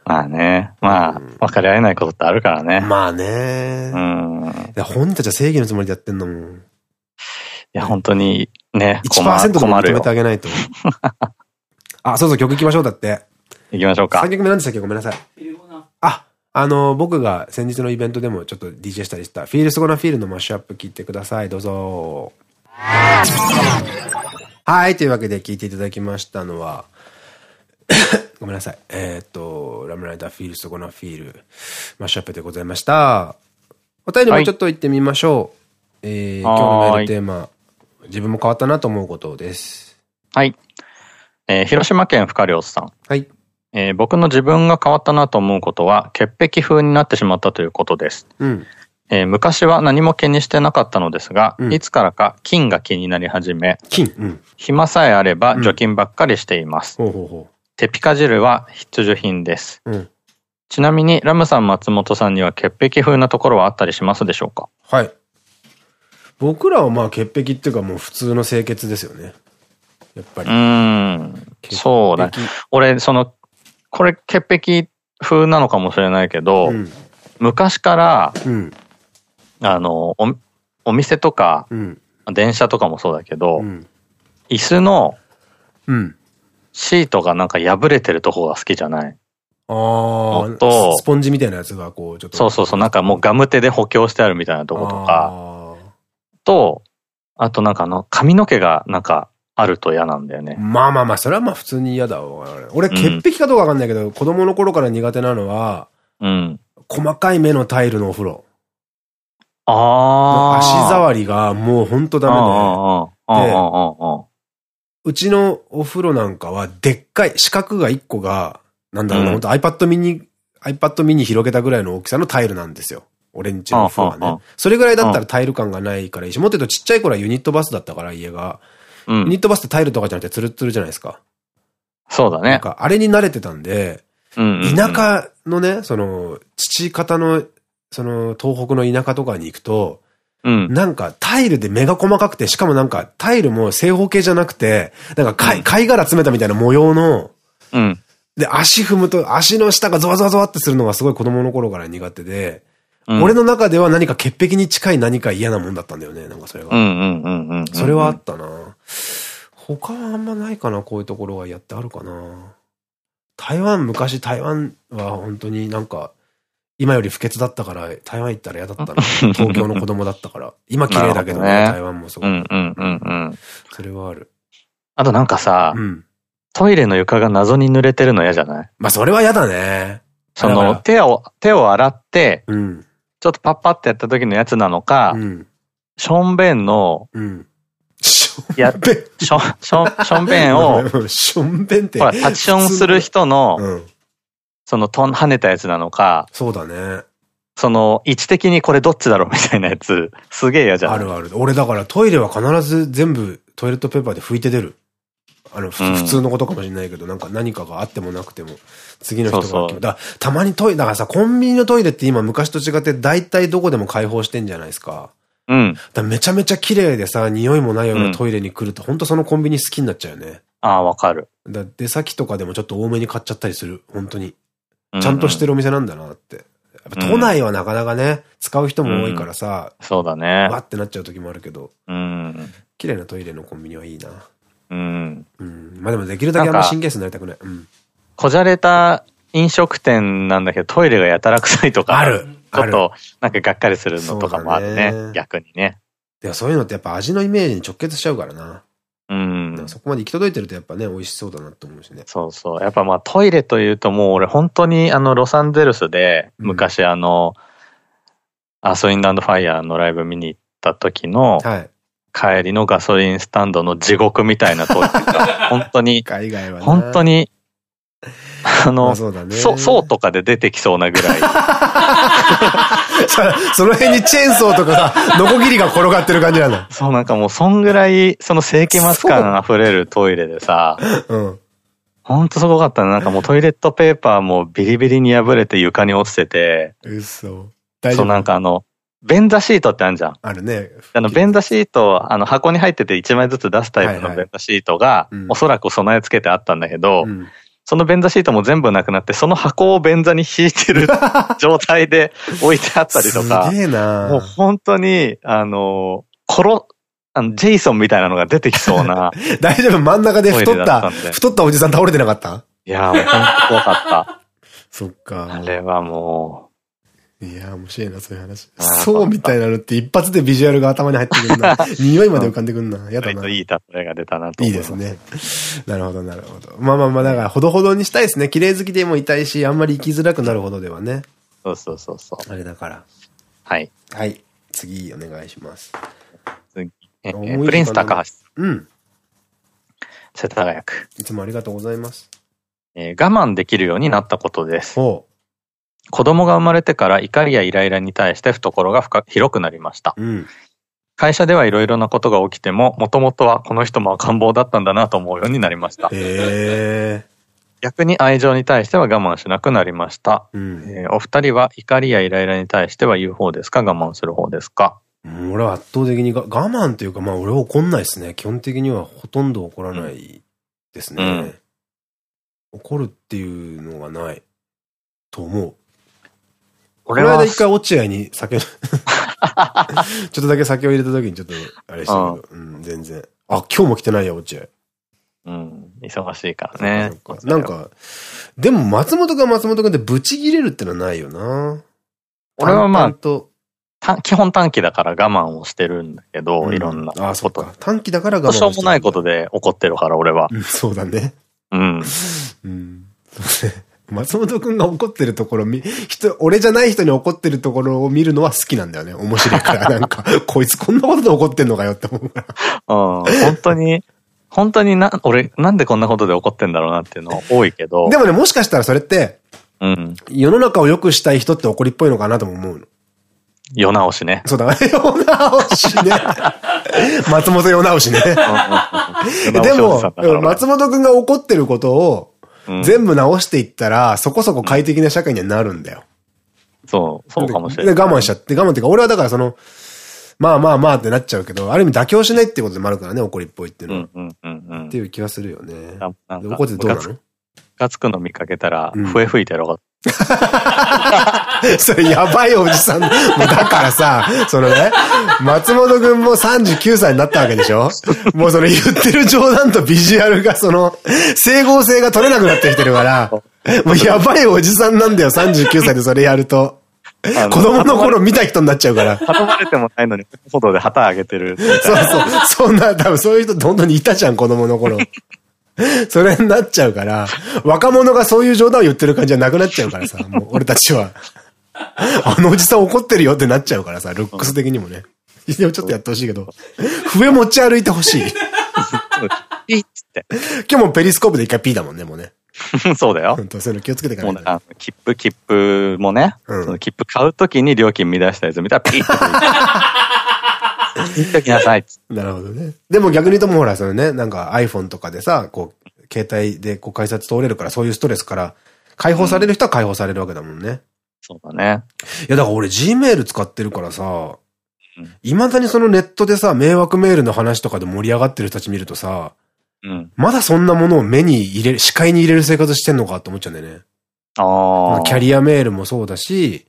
まあね。まあ、分かり合えないことってあるからね。まあね。うん。いや、本人たちは正義のつもりでやってんのもん。いや、本当にね、1%でも認めてあげないと。*laughs* あ、そうそう、曲行きましょう、だって。行きましょうか。3曲目何でしたっけ？ごめんなさい。あ、あの、僕が先日のイベントでもちょっと DJ したりした、フィールスゴナフィールのマッシュアップ聞いてください。どうぞ。はい、というわけで聞いていただきましたのは、*coughs* ごめんなさい。えっ、と、ラムライダーフィールスゴナフィール、マッシュアップでございました。お便りもちょっと言ってみましょう。はい、えー、今日のメールテーマ、自分も変わったなと思うことです。はい。えー、広島県深良さん。はい。えー、僕の自分が変わったなと思うことは、潔癖風になってしまったということです。うん、えー、昔は何も気にしてなかったのですが、うん、いつからか金が気になり始め、金、うん、暇さえあれば除菌ばっかりしています。テピカ汁は必需品です。ちなみに、ラムさん、松本さんには潔癖風なところはあったりしますでしょうか？はい。僕らはまあ潔癖っていうかもう普通の清潔ですよね。やっぱり。うん。そうだ。俺、そのこれ潔癖風なのかもしれないけど、うん、昔から、うん、あのお、お店とか、うん、電車とかもそうだけど、椅子のシートがなんか破れてるとこが好きじゃない？ああ、と、スポンジみたいなやつがこう、ちょっと。そうそうそう、なんかもうガム手で補強してあるみたいなとことか、と、あとなんかあの、髪の毛がなんかあると嫌なんだよね。まあまあまあ、それはまあ普通に嫌だわ。俺、潔癖かどうかわかんないけど、うん、子供の頃から苦手なのは、うん。細かい目のタイルのお風呂。ああ。足触りがもうほんとダメで。で、うちのお風呂なんかは、でっかい、四角が一個が、なんだろうな、うん、本当 iPad mini、iPad mini 広げたぐらいの大きさのタイルなんですよ。俺んちのお風呂はね。それぐらいだったらタイル感がないからいいし、もっと言うとちっちゃい頃はユニットバスだったから家が。ユニットバスってタイルとかじゃなくてツルツルじゃないですか。そうだね。なんか、あれに慣れてたんで、田舎のね、その、父方の、その、東北の田舎とかに行くと、うん、なんかタイルで目が細かくて、しかもなんかタイルも正方形じゃなくて、なんか貝,、貝殻詰めたみたいな模様の、うん、で、足踏むと、足の下がゾワゾワゾワってするのがすごい子供の頃から苦手で、俺の中では何か潔癖に近い何か嫌なもんだったんだよね、なんかそれが。それはあったな。他はあんまないかな、こういうところはやってあるかな。台湾、昔台湾は本当になんか、今より不潔だったから、台湾行ったら嫌だったな。*laughs* 東京の子供だったから。今綺麗だけどね、台湾もすごい。それはある。あとなんかさ、うん、トイレの床が謎に濡れてるの嫌じゃない？まあそれは嫌だね。その、手を、手を洗って、うん、ちょっとパッパってやった時のやつなのか、うん、しょんべんの、うんいや、*laughs* しょ、しょ、しょんべんを、しょんべんって。ほら、タチションする人の、うん、その、とん、跳ねたやつなのか、そうだね。その、位置的にこれどっちだろうみたいなやつ、すげえ嫌じゃん。あるある。俺だからトイレは必ず全部トイレットペーパーで拭いて出る。あの、普通のことかもしれないけど、なんか何かがあってもなくても、次の人が。そうそうだたまにトイレ、だからさ、コンビニのトイレって今昔と違って大体どこでも開放してんじゃないですか。うん。だめちゃめちゃ綺麗でさ、匂いもないようなトイレに来ると、うん、本当そのコンビニ好きになっちゃうよね。ああ、わかる。だ出先とかでもちょっと多めに買っちゃったりする。本当に。ちゃんとしてるお店なんだなって。やっぱ都内はなかなかね、使う人も多いからさ、うん、そうだね。わってなっちゃう時もあるけど、うん。綺麗なトイレのコンビニはいいな。うん。うん。まあでもできるだけあんま神経質になりたくない。うん。こじゃれた飲食店なんだけど、トイレがやたら臭いとか。ある。ちょっと、なんかがっかりするのとかもあるね。ね逆にね。でもそういうのってやっぱ味のイメージに直結しちゃうからな。うん。そこまで行き届いてるとやっぱね、美味しそうだなって思うしね。そうそう。やっぱまあトイレというともう俺本当にあのロサンゼルスで昔あの、うん、アソインランドファイヤーのライブ見に行った時の、帰りのガソリンスタンドの地獄みたいなトイレが、*laughs* 本当に、海外は本当に *laughs* あの、そうだね。そ、そうとかで出てきそうなぐらい。*laughs* その辺にチェーンソーとかさ、ノコギリが転がってる感じなんだ。そう、なんかもう、そんぐらい、その世紀末感溢れるトイレでさ、うん。ほんとすごかったね。なんかもうトイレットペーパーもビリビリに破れて床に落ちてて。嘘。大丈夫？そう、なんかあの、便座シートってあるじゃん。あるね。あの、便座シート、あの、箱に入ってて1枚ずつ出すタイプの便座シートが、おそらく備え付けてあったんだけど、うんその便座シートも全部なくなって、その箱を便座に引いてる *laughs* 状態で置いてあったりとか。すげえなもう本当に、あの、殺、あの、ジェイソンみたいなのが出てきそうな。*laughs* 大丈夫真ん中で太った、太ったおじさん倒れてなかった？いや、もう本当怖かった。*laughs* そっか。あれはもう、いや、面白いな、そういう話。そうみたいなのって一発でビジュアルが頭に入ってくるな。*laughs* 匂いまで浮かんでくるな。やだな。いい例えが出たなといいですね。なるほど、なるほど。まあまあまあ、だから、ほどほどにしたいですね。綺麗好きでもいたいし、あんまり生きづらくなるほどではね。そうそうそうそう。あれだから。はい。はい。次、お願いします。次。えー、プリンス高橋。うん。世田谷区。いつもありがとうございます。えー、我慢できるようになったことです。ほう。子供が生まれてから怒りやイライラに対して懐が深広くなりました。うん、会社ではいろいろなことが起きても、もともとはこの人も赤ん坊だったんだなと思うようになりました。逆に愛情に対しては我慢しなくなりました。うん、えー、お二人は怒りやイライラに対しては言う方ですか我慢する方ですか？俺は圧倒的に我慢というか、まあ俺は怒んないですね。基本的にはほとんど怒らないですね。うん、怒るっていうのがないと思う。この間一回落合に酒 *laughs* ちょっとだけ酒を入れた時にちょっと、あれしたけど、うん、全然。あ、今日も来てないや、落合。うん、忙しいからね。なんか、でも松本が松本君ってブチ切れるってのはないよな。俺はまあ、基本短期だから我慢をしてるんだけど、うん、いろんなあ、そうか。短期だから我慢しょうもないことで怒ってるから、俺は。そうだね。うん。うん。松本くんが怒ってるところ、人、俺じゃない人に怒ってるところを見るのは好きなんだよね。面白いから、なんか、*laughs* こいつこんなことで怒ってんのかよって思うから。うん、本当に、本当にな、俺、なんでこんなことで怒ってんだろうなっていうの多いけど。でもね、もしかしたらそれって、うん。世の中を良くしたい人って怒りっぽいのかなとも思うの。世直しね。そうだ、世直しね。*laughs* 松本世直しね。でも、松本くんが怒ってることを、全部直していったら、そこそこ快適な社会にはなるんだよ。そう、そうかもしれない。で、我慢しちゃって、我慢っていうか、俺はだからその、まあまあまあってなっちゃうけど、ある意味妥協しないってことでもあるからね、怒りっぽいっていうのは。っていう気がするよね。怒ってどうなの？ガつくの見かけたら、笛吹いてやろうか *laughs* それやばいおじさん。もうだからさ、そのね、松本くんも39歳になったわけでしょ？もうそれ言ってる冗談とビジュアルがその、整合性が取れなくなってきてるから、もうやばいおじさんなんだよ、39歳でそれやると。子供の頃見た人になっちゃうから。頼まれてもないのに、外で旗あげてる。そうそう。そんな、多分そういう人どんどんいたじゃん、子供の頃。*laughs* それになっちゃうから、若者がそういう冗談を言ってる感じはなくなっちゃうからさ、もう俺たちは。*laughs* あのおじさん怒ってるよってなっちゃうからさ、ルックス的にもね。でもちょっとやってほしいけど、笛持ち歩いてほしい。*laughs* ピッつって。今日もペリスコープで一回ピーだもんね、もうね。そうだよ。本当そういうの気をつけてからもう切符、切符もね、うん、その切符買うときに料金乱したやつ見たらピッて。言っときなさい。*laughs* なるほどね。でも逆に言うともほら、そのね、なんか iPhone とかでさ、こう、携帯でこう改札通れるから、そういうストレスから解放される人は解放されるわけだもんね。うん、そうだね。いや、だから俺 Gmail 使ってるからさ、いまだにそのネットでさ、迷惑メールの話とかで盛り上がってる人たち見るとさ、うん、まだそんなものを目に入れる、視界に入れる生活してんのかって思っちゃうんだよね。ああ。キャリアメールもそうだし、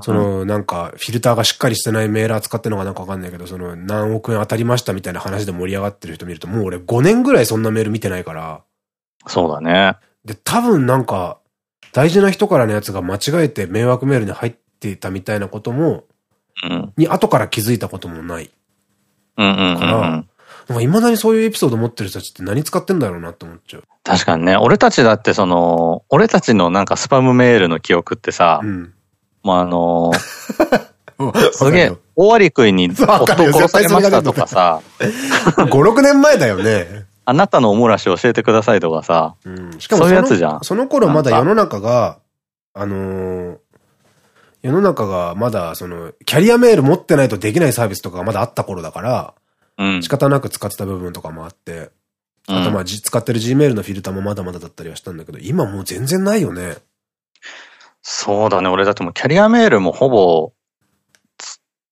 その、なんか、フィルターがしっかりしてないメーラー使ってるのかなんかわかんないけど、その、何億円当たりましたみたいな話で盛り上がってる人見ると、もう俺5年ぐらいそんなメール見てないから。そうだね。で、多分なんか、大事な人からのやつが間違えて迷惑メールに入っってたみたいなことも、うん、に後から気づいたこともない。から、なんか未だにそういうエピソード持ってる人たちって何使ってんだろうなって思っちゃう。確かにね、俺たちだってその、俺たちのなんかスパムメールの記憶ってさ、うん、まああのー、*laughs* すげえ、大割食いに *laughs* 夫を殺されましたとかさ、5、*laughs* 6年前だよね。あなたのおもらし教えてくださいとかさ、うん、しかもそういうやつじゃん。その頃まだ世の中が、あのー、世の中がまだその、キャリアメール持ってないとできないサービスとかがまだあった頃だから、うん、仕方なく使ってた部分とかもあって、あとまあ、使ってる Gmail のフィルターもまだまだだったりはしたんだけど、今もう全然ないよね。そうだね。俺だってもうキャリアメールもほぼ、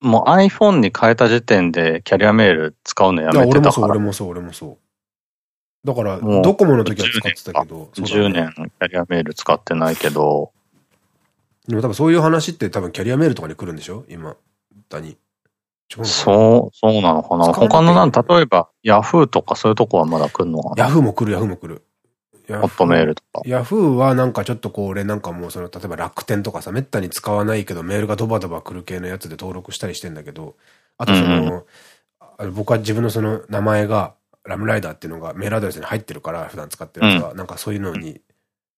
もう iPhone に変えた時点でキャリアメール使うのやめてたから。俺もそう、俺もそう、俺もそう。だから、ドコモの時は使ってたけど。10年キャリアメール使ってないけど。でも多分そういう話って多分キャリアメールとかに来るんでしょ？今、だに。そう、そうなのかな？他のなん、例えば、ヤフーとかそういうとこはまだ来るのかな？ヤフーも来る、ヤフーも来る。ホットメールとか。ヤフーはなんかちょっとこう俺なんかもうその、例えば楽天とかさ、めったに使わないけどメールがドバドバ来る系のやつで登録したりしてんだけど、あとその、うん、僕は自分のその名前がラムライダーっていうのがメールアドレスに入ってるから普段使ってるやつは、うん、なんかそういうのに、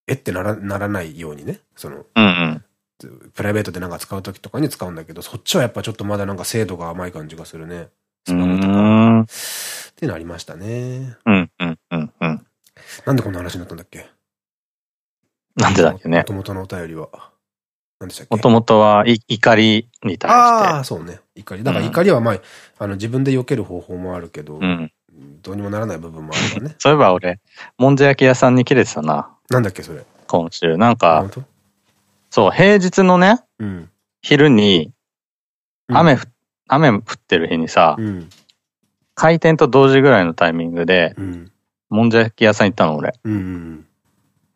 えってならならないようにね、その、うんうんプライベートでなんか使う時とかに使うんだけど、そっちはやっぱちょっとまだなんか精度が甘い感じがするね。スマホとか。っていうのありましたね。うんうんうんうん。なんでこんな話になったんだっけ？なんでだっけね。もともとのお便りは。何でしたっけ？もともとは怒りに対して。ああ、そうね。怒り。だから怒りはまあ、あの自分で避ける方法もあるけど、うん、どうにもならない部分もあるからね。そういえば俺、もんじゃ焼き屋さんに切れてたな。なんだっけそれ？今週。なんか、そう、平日のね、うん、昼に、雨、うん、雨降ってる日にさ、うん、開店と同時ぐらいのタイミングで、もんじゃ焼き屋さん行ったの、俺。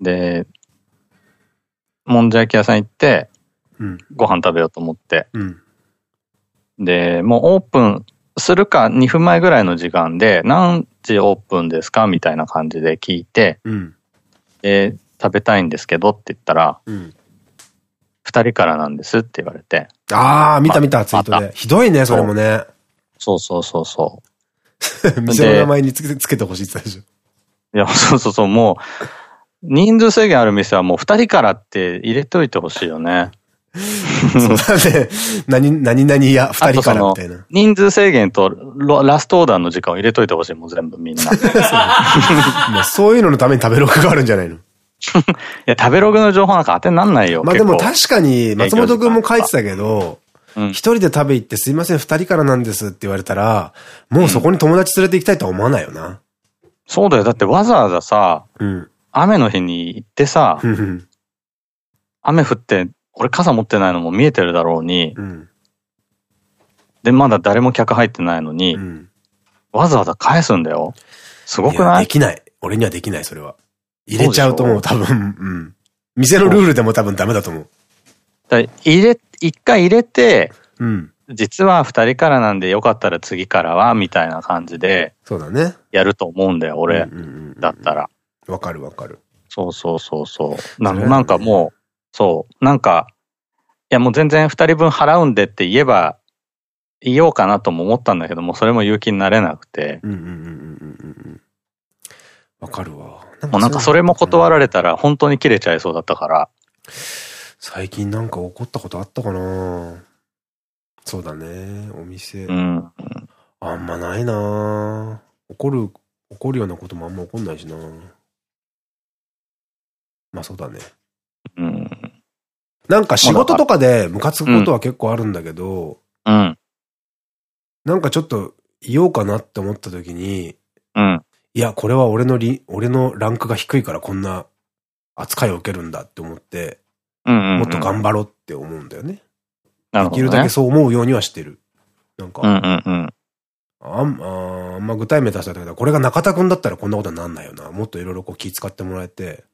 で、もんじゃ焼き屋さん行って、ご飯食べようと思って。で、もうオープンするか2分前ぐらいの時間で、何時オープンですかみたいな感じで聞いて、で、食べたいんですけどって言ったら、二人からなんですって言われて。ああ、見た見た、ツイートで。ひどいね、それもね。そうそうそうそう。*laughs* 店の名前につけつけてほしいって言ったでしょ。いや、*laughs* そうそうそう、もう、人数制限ある店はもう二人からって入れといてほしいよね。そうだね。*laughs* 何、何々や二人からみたいな。人数制限とラストオーダーの時間を入れといてほしい、もう全部みんな。*laughs* そういうののために食べログがあるんじゃないの？いや、食べログの情報なんか当てになんないよ。まあでも確かに、松本くんも書いてたけど、一人で食べ行ってすいません、二人からなんですって言われたら、もうそこに友達連れて行きたいとは思わないよな。そうだよ。だってわざわざさ、うん、雨の日に行ってさ、雨降って、俺傘持ってないのも見えてるだろうに、うん、で、まだ誰も客入ってないのに、うん、わざわざ返すんだよ。すごくない？できない。俺にはできない、それは。入れちゃうと思う、多分。うん。店のルールでも多分ダメだと思う。入れ、一回入れて、うん。実は二人からなんでよかったら次からは、みたいな感じで。そうだね。やると思うんだよ、俺。だったら。わかるわかる。そうそうそうそう。ななんかもう、そう。なんか、いやもう全然二人分払うんでって言えば、言おうかなとも思ったんだけども、それも勇気になれなくて。うんうんうんうんうん。わかるわ。もうなんかそれも断られたら本当に切れちゃいそうだったから。最近なんか怒ったことあったかなそうだね、お店。うん。あんまないな怒る、怒るようなこともあんま起こんないしなまあそうだね。うん。なんか仕事とかでムカつくことは結構あるんだけど、うん。なんかちょっと言おうかなって思った時に、うん。いや、これは俺のリ、俺のランクが低いからこんな扱いを受けるんだって思って、もっと頑張ろうって思うんだよね。できるだけそう思うようにはしてる。なんか、あん、あんま具体名出したけど、これが中田くんだったらこんなことになんないよな。もっといろいろこう気使ってもらえて、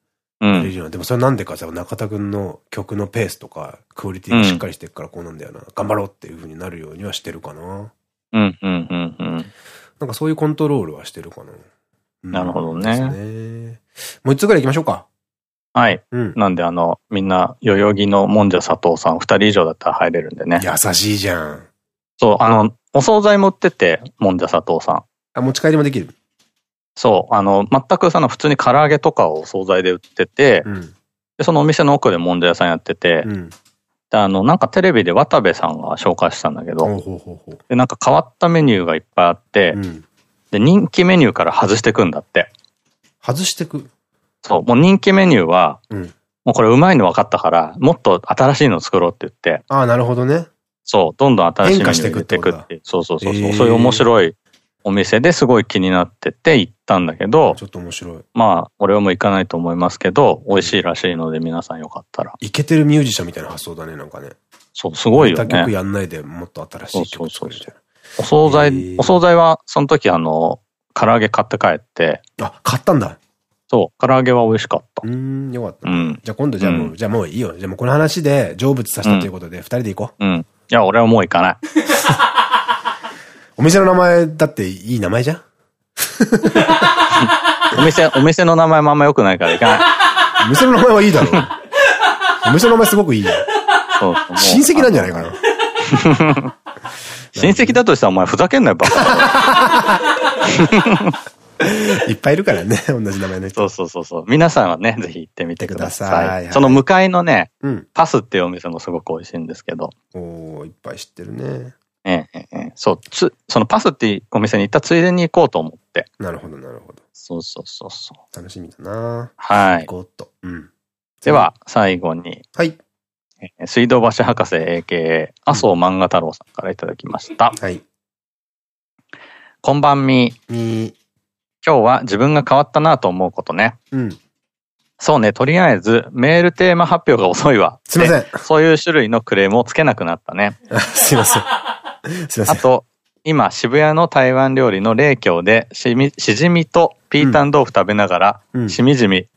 うん、でもそれなんでかさ、中田くんの曲のペースとか、クオリティがしっかりしてるからこうなんだよな。うん、頑張ろうっていう風になるようにはしてるかな。うんうんうんうん。なんかそういうコントロールはしてるかな。なるほどね。ねもう一つぐらい行きましょうか。はい。うん、なんで、あの、みんな、代々木のもんじゃ佐藤さん、二人以上だったら入れるんでね。優しいじゃん。そう、あの、お惣菜も売ってて、もんじゃ佐藤さん。あ、持ち帰りもできる？そう、あの、全くその普通に唐揚げとかをお惣菜で売ってて、うん、で、そのお店の奥でもんじゃ屋さんやってて、うん、で、あの、なんかテレビで渡部さんが紹介したんだけど、で、なんか変わったメニューがいっぱいあって、うん、で、人気メニューから外していくんだって。外していく？そう、もう人気メニューは、うん、もうこれうまいの分かったから、もっと新しいの作ろうって言って。ああ、なるほどね。そう、どんどん新しいメニュー入れていくって。そうそうそうそう、えー、そういう面白いお店ですごい気になってて行ったんだけど、ちょっと面白い。まあ、俺はもう行かないと思いますけど、美味しいらしいので皆さんよかったら。イケてるミュージシャンみたいな発想だね、なんかね。そう、すごいよね。曲やんないでもっと新しい曲作るみたいな。お惣菜、お惣菜は、その時あの、唐揚げ買って帰って。あ、買ったんだ。そう、唐揚げは美味しかった。うん、よかった。うん。じゃあ今度じゃあもう、じゃあもういいよ。じゃあもうこの話で成仏させたということで、二人で行こう。うん。いや、俺はもう行かない。*laughs* お店の名前だっていい名前じゃん？*laughs* お店、お店の名前もあんま良くないから行かない。*laughs* お店の名前はいいだろ。お店の名前すごくいいよ。そう親戚なんじゃないかな。親戚だとしたらお前ふざけんなよ、バカ。*laughs* いっぱいいるからね、同じ名前の人。そうそうそう。皆さんはね、ぜひ行ってみてください。その向かいのね、うん、パスっていうお店もすごく美味しいんですけど。おいっぱい知ってるね。ええ、ええ、そう、つ、そのパスっていうお店に行ったついでに行こうと思って。なるほど、なるほど。そうそうそうそう。楽しみだなはい。行こうと。うん。では、最後に。はい。水道橋博士 AKA 麻生漫画太郎さんからいただきました。はい。こんばんみ。み。今日は自分が変わったなと思うことね。うん。そうね、とりあえずメールテーマ発表が遅いわ。すいません。そういう種類のクレームをつけなくなったね。*laughs* すいません。すいません。あと、今渋谷の台湾料理の霊郷でしみ、しじみとピータン豆腐食べながら、うん、しみじみ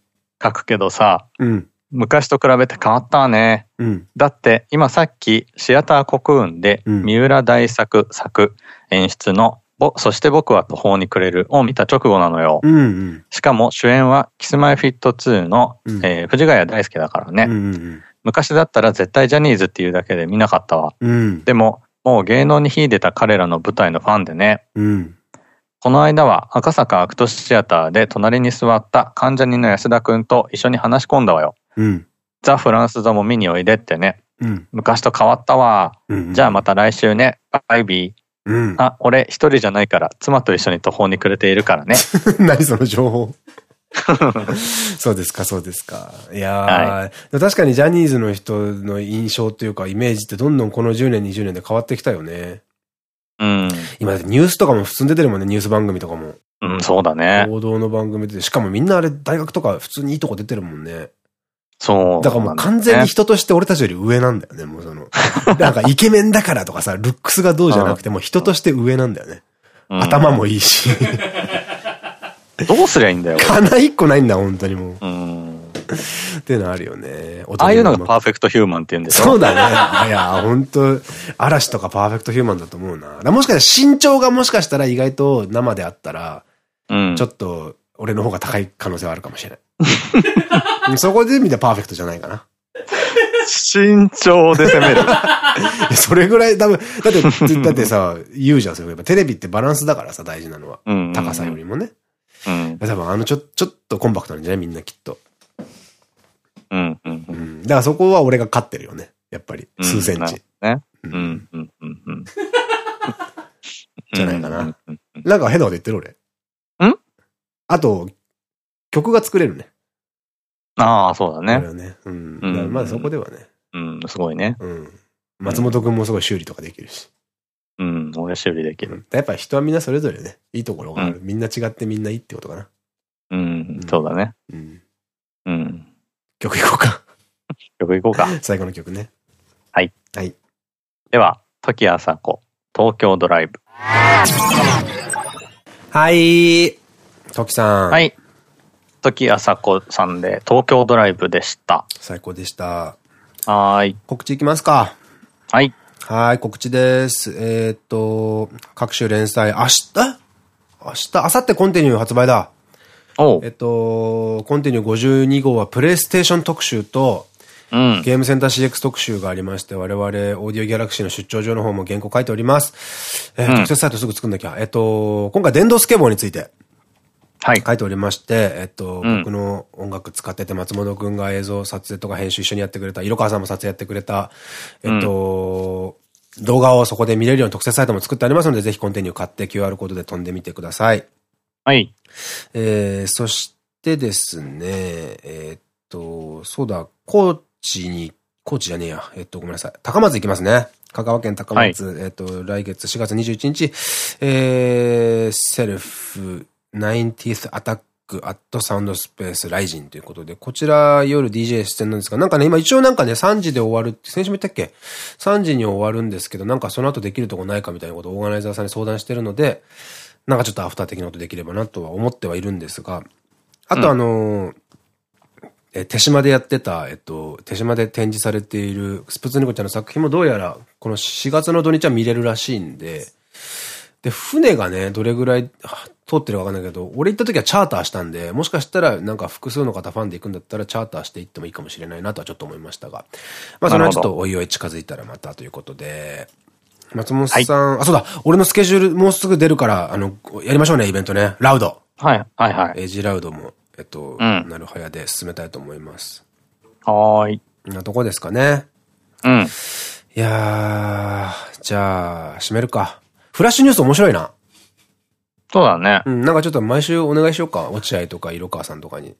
書くけどさ、うん、昔と比べて変わったわね。うん、だって今さっきシアター国運で三浦大作作演出のそして僕は途方に暮れるを見た直後なのよ。うんうん、しかも主演はキスマイフィット2の、うん、えー、藤ヶ谷大輔だからね。昔だったら絶対ジャニーズっていうだけで見なかったわ。うん、でも、もう芸能に秀でた彼らの舞台のファンでね。うん、この間は赤坂アクトシアターで隣に座った関ジャニの安田くんと一緒に話し込んだわよ。うん、ザ・フランス座も見においでってね。昔と変わったわ。じゃあまた来週ね。バイビー。うん、あ、俺一人じゃないから、妻と一緒に途方に暮れているからね。*laughs* 何その情報？*laughs* そうですか、そうですか。いやはい、確かにジャニーズの人の印象というかイメージってどんどんこの10年、20年で変わってきたよね。うん。今ニュースとかも普通に出てるもんね、ニュース番組とかも。うん、そうだね。報道の番組で、しかもみんなあれ大学とか普通にいいとこ出てるもんね。そう。だからもう完全に人として俺たちより上なんだよね、もうその。*laughs* なんかイケメンだからとかさ、ルックスがどうじゃなくても人として上なんだよね。頭もいいし。*laughs* どうすりゃいいんだよ。金一個ないんだ、本当にもう。うん。っていうのあるよね。ああいうのがパーフェクトヒューマンって言うんですよ。そうだね。いや、本当嵐とかパーフェクトヒューマンだと思うな。もしかしたら身長がもしかしたら意外と生であったら、うん、ちょっと俺の方が高い可能性はあるかもしれない。*laughs* そこで見たらパーフェクトじゃないかな。身長で攻める。*laughs* それぐらい多分、だって、だってさ、言うじゃん、それやっぱテレビってバランスだからさ、大事なのは。高さよりもね。うん。多分あのちょ、ちょっとコンパクトなんじゃない？みんなきっと。うん、うん、うん。だからそこは俺が勝ってるよね。やっぱり。数センチ。ね。うん、うん、うん、うん。じゃないかな。なんか変なこと言ってる俺。ん？あと、曲が作れるね。ああ、そうだね。ね。うん。まだそこではね。うん、すごいね。うん。松本くんもすごい修理とかできるし。うん、俺修理できる。やっぱ人はみんなそれぞれね、いいところがある。みんな違ってみんないいってことかな。うん、そうだね。うん。うん。曲いこうか。*laughs* 曲いこうか。最後の曲ね。はい。はい。では、時あさこ、東京ドライブ。はい。時さん。はい。時あさこさんで東京ドライブでした。最高でした。はい。告知いきますか。はい。はい、告知です。えー、っと、各種連載、明日？明日、明後日コンティニュー発売だ。えっと、コンティニュー52号はプレイステーション特集と、うん、ゲームセンター CX 特集がありまして、我々、オーディオギャラクシーの出張所の方も原稿書いております。えー、うん、特設サイトすぐ作んなきゃ。えっと、今回電動スケボーについて。はい。書いておりまして、えっと、うん、僕の音楽使ってて、松本くんが映像撮影とか編集一緒にやってくれた、色川さんも撮影やってくれた、えっと、動画をそこで見れるように特設サイトも作ってありますので、ぜひコンテンツを買って QR コードで飛んでみてください。はい。えー、そしてですね、えー、っと、そうだ、高知に、高知じゃねえや。えっと、ごめんなさい。高松行きますね。香川県高松、はい、えっと、来月4月21日、えー、セルフ 90th アタックアットサウンドスペースライジンということで、こちら夜 DJ 出演なんですが、なんかね、今一応なんかね、3時で終わるって、先週も言ったっけ ?3 時に終わるんですけど、なんかその後できるとこないかみたいなことをオーガナイザーさんに相談してるので、なんかちょっとアフター的なことできればなとは思ってはいるんですが、あとあのーうんえ手島でやってた、えっと、手島で展示されているスプツニコちゃんの作品もどうやら、この4月の土日は見れるらしいんで、で、船がね、どれぐらい通ってるかわかんないけど、俺行った時はチャーターしたんで、もしかしたらなんか複数の方ファンで行くんだったらチャーターして行ってもいいかもしれないなとはちょっと思いましたが。まあそれはちょっとおいおい近づいたらまたということで、松本さん、はい、あ、そうだ、俺のスケジュールもうすぐ出るから、あの、やりましょうね、イベントね。ラウド。はい、はい、はい。エイジラウドもえっと、うん、なるはやで進めたいと思います。はーい。なとこですかね。うん。いやー、じゃあ、締めるか。フラッシュニュース面白いな。そうだね。うん、なんかちょっと毎週お願いしようか。落合とか色川さんとかに。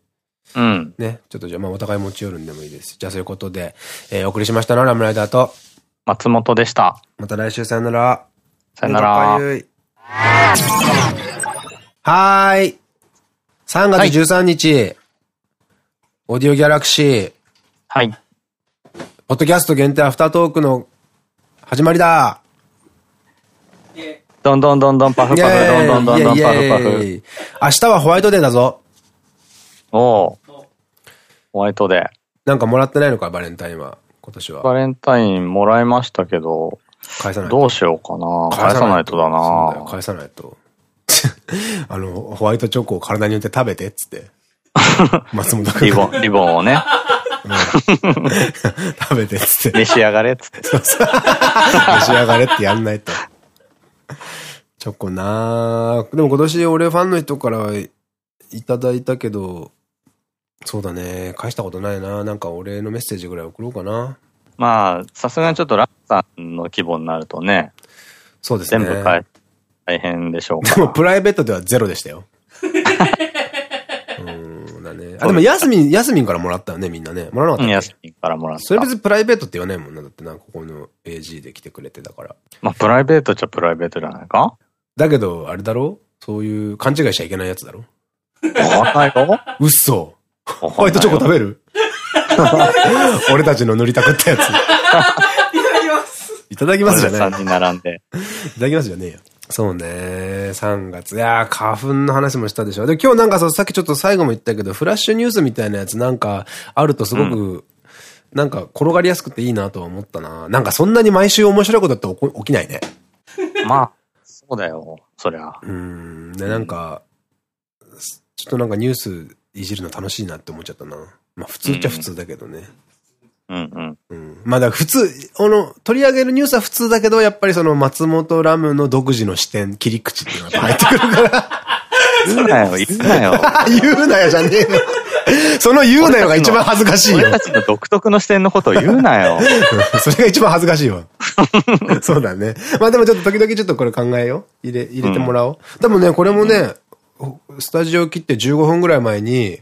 うん。ね。ちょっとじゃあ、まあお互い持ち寄るんでもいいです。じゃあそういうことで、えー、お送りしましたのはラムライダーと、松本でした。また来週さよなら。さよなら。はーい。3月13日、はい、オーディオギャラクシー。はい。ポッドキャスト限定アフタートークの始まりだどんどんどんどんパフパフ、どんどんどんどんパフパフ。明日はホワイトデーだぞ。おお。ホワイトデー。なんかもらってないのか、バレンタインは。今年は。バレンタインもらいましたけど、返さないどうしようかな。返さないとだな。返さないと。*laughs* あの、ホワイトチョコを体に塗って食べてっつって。*laughs* 松本君。リボン、リボンをね。*laughs* 食べてっつって。召し上がれっつって。召し上がれってやんないと。チョコなでも今年俺ファンの人からいただいたけど、そうだね。返したことないな。なんか俺のメッセージぐらい送ろうかな。まあ、さすがにちょっとラッさんの規模になるとね。そうですね。全部返大変でしょうか。でも、プライベートではゼロでしたよ。*laughs* うんだね。あ、でも、ヤスミン、ヤスミンからもらったよね、みんなね。もらわなかったヤスミンからもらった。それ別にプライベートって言わないもんな。だってな、ここの AG で来てくれてだから。まあ、プライベートっちゃプライベートじゃないか？だけど、あれだろ？そういう勘違いしちゃいけないやつだろ？わかんないよ。うっそ。ホワイトチョコ食べる？*laughs* 俺たちの塗りたくったやつ。いただきます。いただきますじゃねえ。3に並んで。いただきますじゃねえよ。そうね。3月。いやー、花粉の話もしたでしょ。で、今日なんかそう、さっきちょっと最後も言ったけど、フラッシュニュースみたいなやつなんかあるとすごく、うん、なんか転がりやすくていいなとは思ったな。なんかそんなに毎週面白いことって起きないね。まあ、そうだよ。そりゃ。うん。で、なんか、ちょっとなんかニュースいじるの楽しいなって思っちゃったな。まあ普通っちゃ普通だけどね。うんうんうん。うん。まあだから普通、この、取り上げるニュースは普通だけど、やっぱりその松本ラムの独自の視点、切り口っていうのが入ってくるから。*laughs* 言うなよ、言うなよ。*laughs* 言うなよじゃねえよ。*laughs* その言うなよが一番恥ずかしいよ。俺たちの独特の視点のことを言うなよ。*laughs* それが一番恥ずかしいわ。*laughs* そうだね。まあでもちょっと時々ちょっとこれ考えよう。入れ、入れてもらおう。うん、多分ね、これもね、スタジオ切って15分ぐらい前に、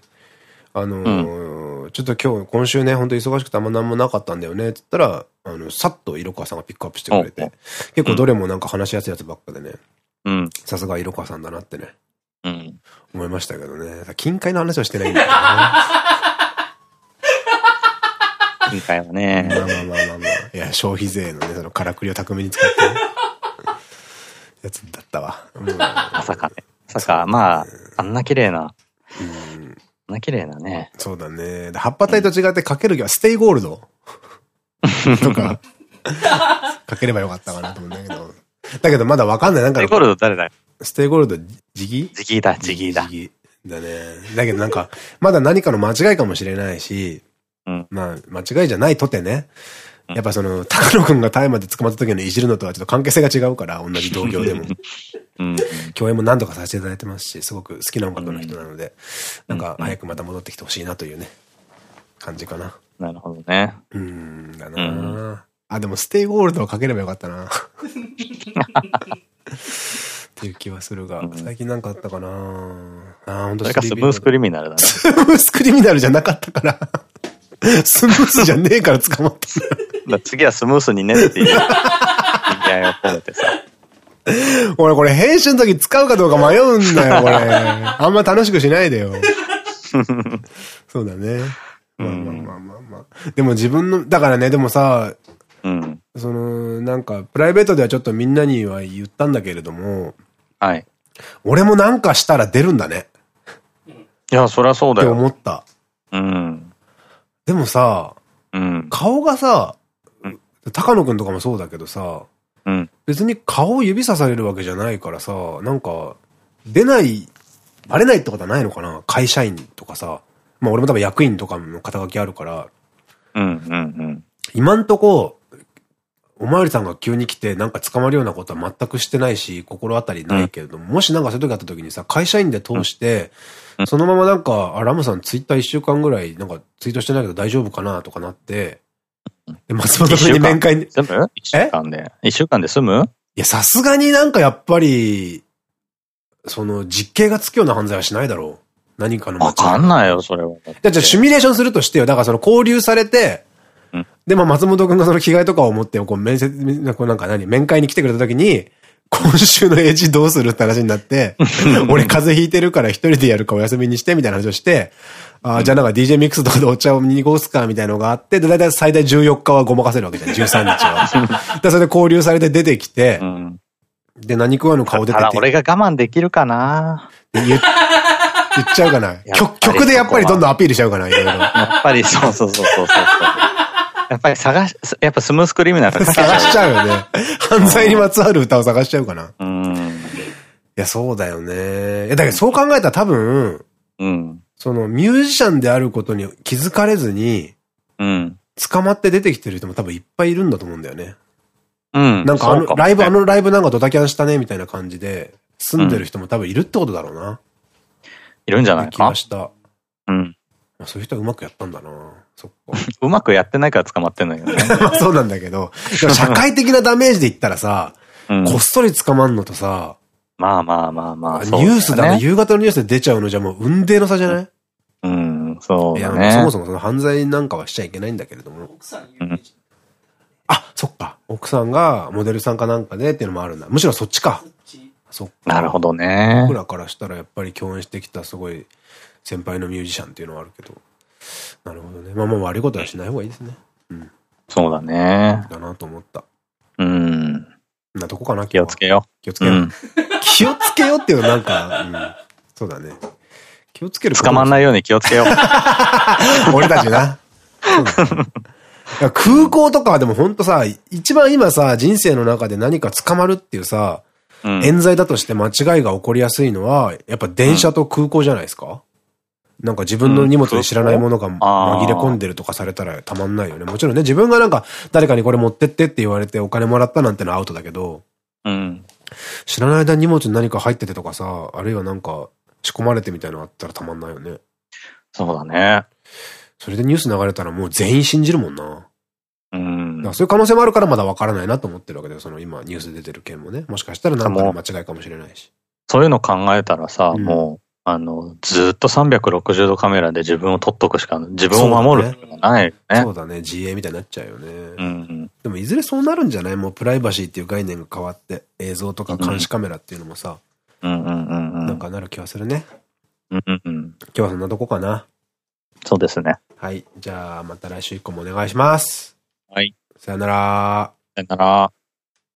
あのーうん、ちょっと今日、今週ね、本当忙しくてあんま何もなかったんだよね、って言ったら、あの、さっと色川さんがピックアップしてくれて、結構どれもなんか話しやすいやつばっかでね、うん。さすが色川さんだなってね、うん。思いましたけどね。近海の話はしてないんだけどね。*laughs* 近海はね。まあまあまあまあまあ。いや、消費税のね、そのからくりを巧みに使って、ね、やつだったわ。まさかね。まさか、まあ、あんな綺麗な、うんな綺麗だね。そうだね。葉っぱ体と違ってかける気はステイゴールド？*laughs* とか、かければよかったかなと思うんだけど。だけどまだわかんない。なんか。ステイゴールド誰だよ？ステイゴールド、ジギジギだ、ジギだ。ジギ。だね。だけどなんか、まだ何かの間違いかもしれないし、うん、まあ、間違いじゃないとてね、やっぱその、高野くんが大麻で捕まった時のいじるのとはちょっと関係性が違うから、同じ同業でも。*laughs* うん、共演も何度かさせていただいてますし、すごく好きな音楽の人なので、なんか早くまた戻ってきてほしいなというね、感じかな。なるほどね。うん、だな、うん、あ、でもステイゴールドをかければよかったな。*laughs* っていう気はするが、最近なんかあったかなあ、本当それかスムースクリミナルだね。スムースクリミナルじゃなかったから。*laughs* スムースじゃねえから捕まった次はスムースにねっていう意味合いを込めてさ。俺これ編集の時使うかどうか迷うんだよ、これ。あんま楽しくしないでよ。そうだね。まあまあまあまあまあ。でも自分の、だからね、でもさ、うん、その、なんか、プライベートではちょっとみんなには言ったんだけれども、はい。俺もなんかしたら出るんだね。いや、そりゃそうだよ。って思った。うん。でもさ、うん、顔がさ、高野くんとかもそうだけどさ、うん、別に顔を指さされるわけじゃないからさ、なんか、出ない、バレないってことはないのかな？会社員とかさ。まあ俺も多分役員とかの肩書きあるから。うんうんうん。今んとこ、おまわりさんが急に来てなんか捕まるようなことは全くしてないし、心当たりないけれども、うん、もしなんかそういう時あった時にさ、会社員で通して、そのままなんか、あ、ラムさんツイッター一週間ぐらい、なんかツイートしてないけど大丈夫かなとかなって、で、松本君に面会に。一週間で。一週間で済む？いや、さすがになんかやっぱり、その、実刑がつくような犯罪はしないだろう。何かの間違い。わかんないよ、それは。じゃあ、シミュレーションするとしてよ。だからその、交流されて、うん、で、まあ、松本君がその着替えとかを持って、こう、面接、なんか何、面会に来てくれた時に、今週のエイジどうするって話になって、*laughs* 俺風邪ひいてるから一人でやるかお休みにしてみたいな話をして、ああ、じゃあなんか DJ ミックスとかでお茶を見に行こうすかみたいなのがあって、で、だいたい最大14日はごまかせるわけじゃん、13日は。*laughs* で、それで交流されて出てきて、うん、で、何食わぬ顔出てて。俺が我慢できるかな言言っちゃうかな曲、*laughs* 曲でやっぱりどんどんアピールしちゃうかないろいろ。やっぱりそうそうそうそうそう。やっぱり探し、やっぱスムースクリミナル探しちゃうよね。犯罪にまつわる歌を探しちゃうかな。うん。いや、そうだよね。いや、だけどそう考えたら多分、うん。そのミュージシャンであることに気づかれずに、うん。捕まって出てきてる人も多分いっぱいいるんだと思うんだよね。うん。なんかあの、ライブ、あのライブなんかドタキャンしたね、みたいな感じで、住んでる人も多分いるってことだろうな。いるんじゃないか気がした。うん。そういう人はうまくやったんだな。*laughs* うまくやってないから捕まってんのよね。*laughs* そうなんだけど、社会的なダメージで言ったらさ、うん、こっそり捕まんのとさ、まあまあまあまあ、ニュースだね。夕方のニュースで出ちゃうのじゃもう運命の差じゃない？うん、そう、ね。いや、そもそもその犯罪なんかはしちゃいけないんだけれども。奥さんあ、そっか。奥さんがモデルさんかなんかでっていうのもあるんだ。むしろそっちか。そっか。なるほどね。僕らからしたらやっぱり共演してきたすごい先輩のミュージシャンっていうのはあるけど。なるほどね。まあまあ悪いことはしない方がいいですね。うん。そうだね。だなと思った。うん。なとこかな気をつけよう。気をつけよう。気をつけようっていうのなんか、うん。そうだね。気をつける。捕まんないように気をつけよう。*laughs* 俺たちな。空港とかはでも本当さ、一番今さ、人生の中で何か捕まるっていうさ、うん、冤罪だとして間違いが起こりやすいのは、やっぱ電車と空港じゃないですか、なんか自分の荷物で知らないものが紛れ込んでるとかされたらたまんないよね。もちろんね、自分がなんか誰かにこれ持ってってって言われてお金もらったなんてのはアウトだけど、うん。知らない間に荷物に何か入っててとかさ、あるいはなんか仕込まれてみたいなのあったらたまんないよね。そうだね。それでニュース流れたらもう全員信じるもんな。うん。そういう可能性もあるからまだわからないなと思ってるわけだよ。その今ニュースで出てる件もね。もしかしたら何かの間違いかもしれないし。そういうの考えたらさ、うん、もう、あの、ずっと360度カメラで自分を撮っとくしか、自分を守るしかないよね。そうだね。自衛みたいになっちゃうよね。うん、でもいずれそうなるんじゃない？もうプライバシーっていう概念が変わって、映像とか監視カメラっていうのもさ、なんかなる気はするね。うんうんうん。今日はそんなとこかな。そうですね。はい。じゃあ、また来週以降もお願いします。はい。さよなら。さよなら。